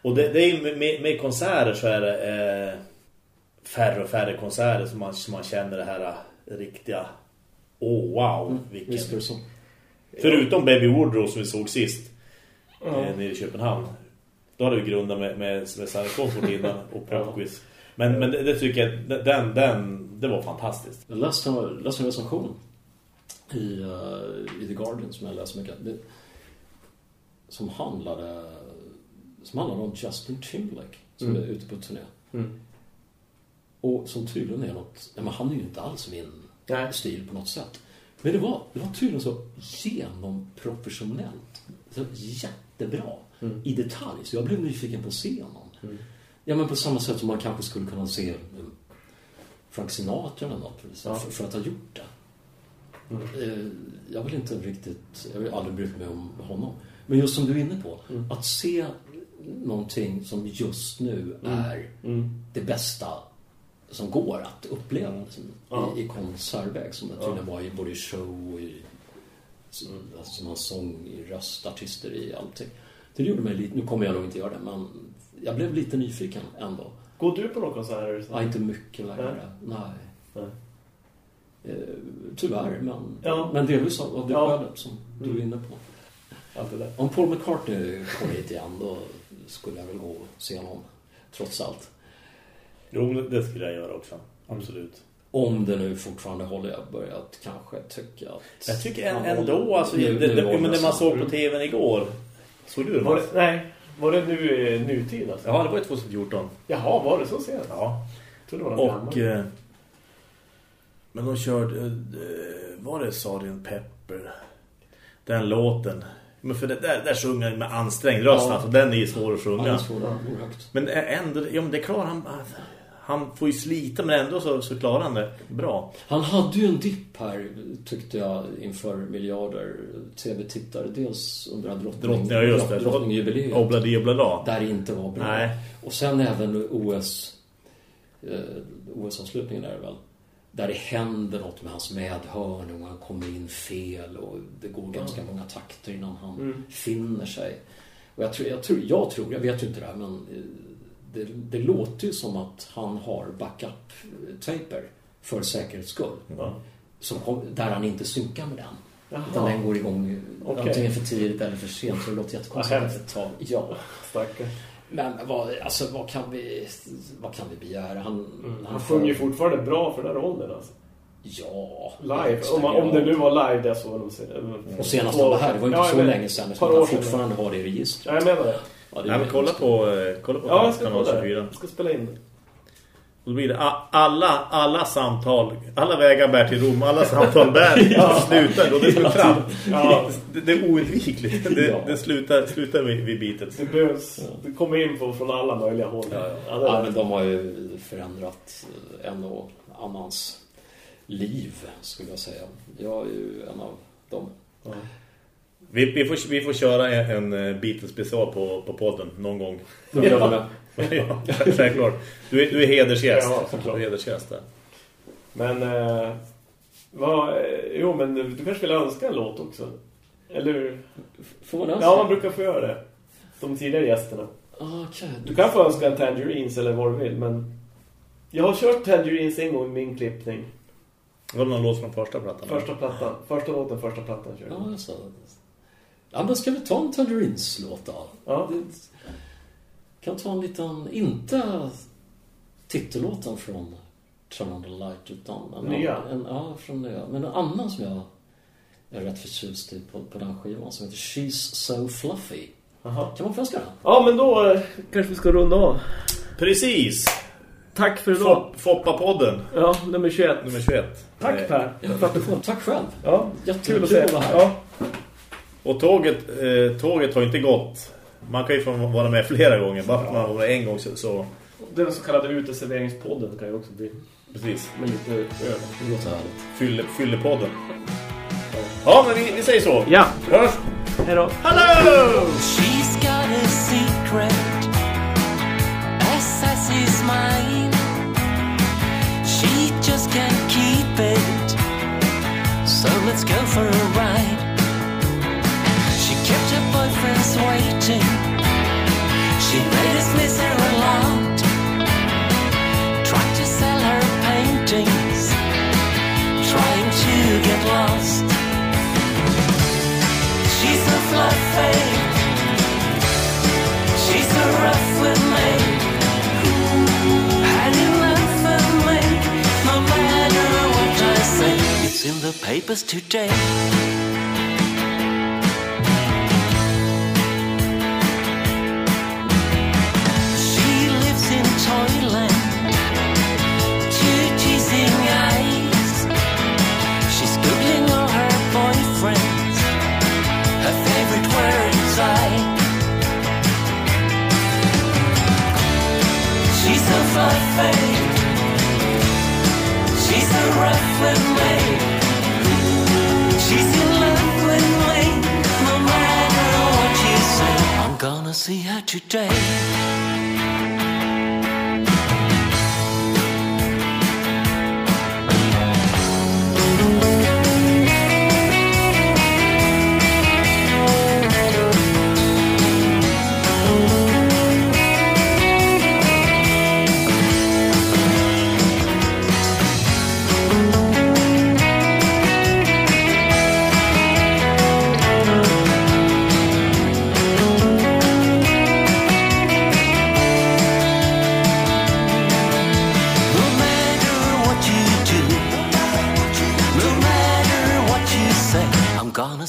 Speaker 3: Och det, det är ju med, med, konserter så är det eh, färre och färre konserter som man, som man känner det här eh, riktiga åh oh, wow, vilken. Förutom Baby Woodrow som vi såg sist eh, nere i Köpenhamn. Då hade vi grundat med, med, med Sarah Comfort innan och popquiz. Men, men det, det tycker jag, den, den, det var fantastiskt.
Speaker 4: Jag läste, läste en recension i, eh, i The Guardian som jag läste mycket. Det, som handlade som handlade om Justin Timberlake som är ute på turné. Och som tydligen är något... Ja, men han är ju inte alls min
Speaker 2: Nej.
Speaker 4: stil på något sätt. Men det var, det var tydligen så genomprofessionellt. Så jättebra. I detalj. Så jag blev nyfiken på att se honom. Ja, men på samma sätt som man kanske skulle kunna se eh, Frank Sinatra eller något. För, för att ha gjort det. Eh, Jag vill inte riktigt... Jag har aldrig brytt mig om honom. Men just som du är inne på. Att se någonting som just nu är det bästa som går att uppleva liksom, i, i konsertväg. Som det tydligen var i både show och i... Alltså, som han sång i röstartister i allting. Det gjorde mig lite... Nu kommer jag nog inte göra det, men jag blev lite nyfiken ändå.
Speaker 2: Går du på någon konsert?
Speaker 4: Ja, inte mycket längre. Nej.
Speaker 2: Nej.
Speaker 4: Eh, tyvärr, men,
Speaker 2: Ja.
Speaker 4: men delvis av av det
Speaker 2: Ja.
Speaker 4: skälet som du är inne på.
Speaker 2: Allt det där.
Speaker 4: Om Paul McCartney kommer hit igen, då skulle jag väl gå och se honom. Trots allt.
Speaker 3: Jo, det skulle jag göra också. Absolut.
Speaker 4: Om det nu fortfarande håller jag börjat kanske tycka att...
Speaker 3: Jag tycker ändå, alltså,
Speaker 4: nu-
Speaker 3: det, det, men det man såg på tvn igår. Såg du det?
Speaker 2: Var det, nej, var det nu nutid alltså?
Speaker 3: Ja, det var ju 2014.
Speaker 2: Jaha, var det så sent?
Speaker 3: Ja.
Speaker 2: Jag det var
Speaker 3: Och... Eh, men de körde... Eh, var det Sgt. Pepper? Den låten. Men för det, där, där sjunger med ansträngd röst.
Speaker 4: Ja.
Speaker 3: Alltså, den är ju svår att
Speaker 4: Ja,
Speaker 3: sjunga.
Speaker 4: det är svårt, oerhört.
Speaker 3: Men ändå... Ja, men det klarar han... Han får ju slita, men ändå så, så klarar han det bra.
Speaker 4: Han hade ju en dipp här, tyckte jag, inför miljarder tv-tittare. Dels under drottning,
Speaker 3: Drottning, ja, just det.
Speaker 4: drottningjubileet.
Speaker 3: Obladi oblada.
Speaker 4: Där det inte var bra.
Speaker 3: Nej.
Speaker 4: Och sen även OS eh, OS-avslutningen är det väl. Där det händer något med hans medhörning och han kommer in fel och det går ganska många takter innan han
Speaker 2: Mm.
Speaker 4: finner sig. Och jag tror, jag tror, jag tror, jag vet ju inte det här, men eh, det, det låter ju som att han har backup-taper för säkerhets skull. Som där han inte synkar med den.
Speaker 2: Jaha.
Speaker 4: Utan den går igång
Speaker 2: Okej.
Speaker 4: antingen för tidigt eller för sent. Så det låter jättekonstigt efter ett tag. Ja. Men vad, alltså, vad, kan vi, vad kan vi begära? Han,
Speaker 2: Mm. Han sjunger ju fortfarande bra för den här rollen alltså.
Speaker 4: Ja.
Speaker 2: Live. Om, man, om det nu var live, det så de säger.
Speaker 4: Och senast han var här, det var ju inte
Speaker 2: Ja,
Speaker 4: så
Speaker 2: men-
Speaker 4: länge sedan.
Speaker 2: par
Speaker 4: han fortfarande har det i registret.
Speaker 2: Ja, jag menar det.
Speaker 4: Ja,
Speaker 3: Nej, men kolla på, eh, kolla på
Speaker 2: Ja, jag ska
Speaker 3: kanal
Speaker 2: kolla
Speaker 3: 24.
Speaker 2: det. Jag ska spela in det.
Speaker 3: Och då blir det alla, alla samtal, alla vägar bär till Rom, alla samtal bär ja. slutar och det går fram.
Speaker 2: Ja.
Speaker 3: Det, det är oundvikligt. Det,
Speaker 4: Ja.
Speaker 3: det slutar, slutar vid, vid bitet.
Speaker 2: Det behövs. Det kommer info från alla möjliga håll.
Speaker 3: Ja, ja.
Speaker 4: Ja, men de har ju förändrat eh, en och annans liv, skulle jag säga. Jag är ju en av dem.
Speaker 3: Vi, vi, får, vi får köra en, en Beatles special på, på podden någon gång.
Speaker 4: Det.
Speaker 3: ja, självklart. Du är, du är hedersgäst.
Speaker 2: Ja, såklart.
Speaker 3: Du är hedersgäst där.
Speaker 2: Men, eh, vad, eh, jo men du, kanske vill önska en låt också? Eller?
Speaker 4: Får man önska?
Speaker 2: Ja, man brukar få göra det. De tidigare gästerna.
Speaker 4: Okej.
Speaker 2: Du kan få önska en Tangerines eller vad du vill, men... Jag har kört Tangerines en gång i min klippning.
Speaker 3: Var det någon låt från första plattan?
Speaker 2: Första plattan. Första låten, första plattan körde jag.
Speaker 4: Ja, så. Ja, men ska vi ta en Tangerines-låt då?
Speaker 2: Ja.
Speaker 4: Kan ta en liten, inte titellåten från Turn on the Light, utan en,
Speaker 2: Nya?
Speaker 4: En, ja, från nya. Men en annan som jag är rätt förtjust i på, på den skivan som heter She's So Fluffy.
Speaker 2: Jaha.
Speaker 4: Kan man få önska den?
Speaker 2: Ja, men då eh, kanske vi ska runda av.
Speaker 3: Precis!
Speaker 2: Tack för idag.
Speaker 3: Fop, Foppa-podden,
Speaker 2: Ja, nummer 21.
Speaker 3: nummer 21.
Speaker 2: Tack Per.
Speaker 4: Tack själv.
Speaker 2: Ja,
Speaker 4: Jättekul
Speaker 2: kul att se.
Speaker 4: att vara här.
Speaker 2: Ja.
Speaker 3: Och tåget, eh, tåget har inte gått. Man kan ju få vara med flera gånger. Bara för att man var med en gång så... så
Speaker 2: Den så kallade uteserveringspodden kan ju också bli
Speaker 3: precis.
Speaker 2: med lite öl.
Speaker 4: Härligt.
Speaker 3: Fylle, fyllepodden. Ja, men vi, vi säger så.
Speaker 2: Ja,
Speaker 3: Hörs!
Speaker 2: hej då.
Speaker 3: Hallå!
Speaker 5: She's got a secret, SS's mine. She just can't keep it, so let's go for a ride. Boyfriends waiting. She made us miss her a lot. Tried to sell her paintings, trying to get lost. She's so fluffy. She's so rough with me. Had enough of me. No matter what I say, it's in the papers today. Fluffy. She's rough with me. She's in love with me. No matter what you say, I'm gonna see her today.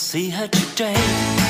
Speaker 5: See her today.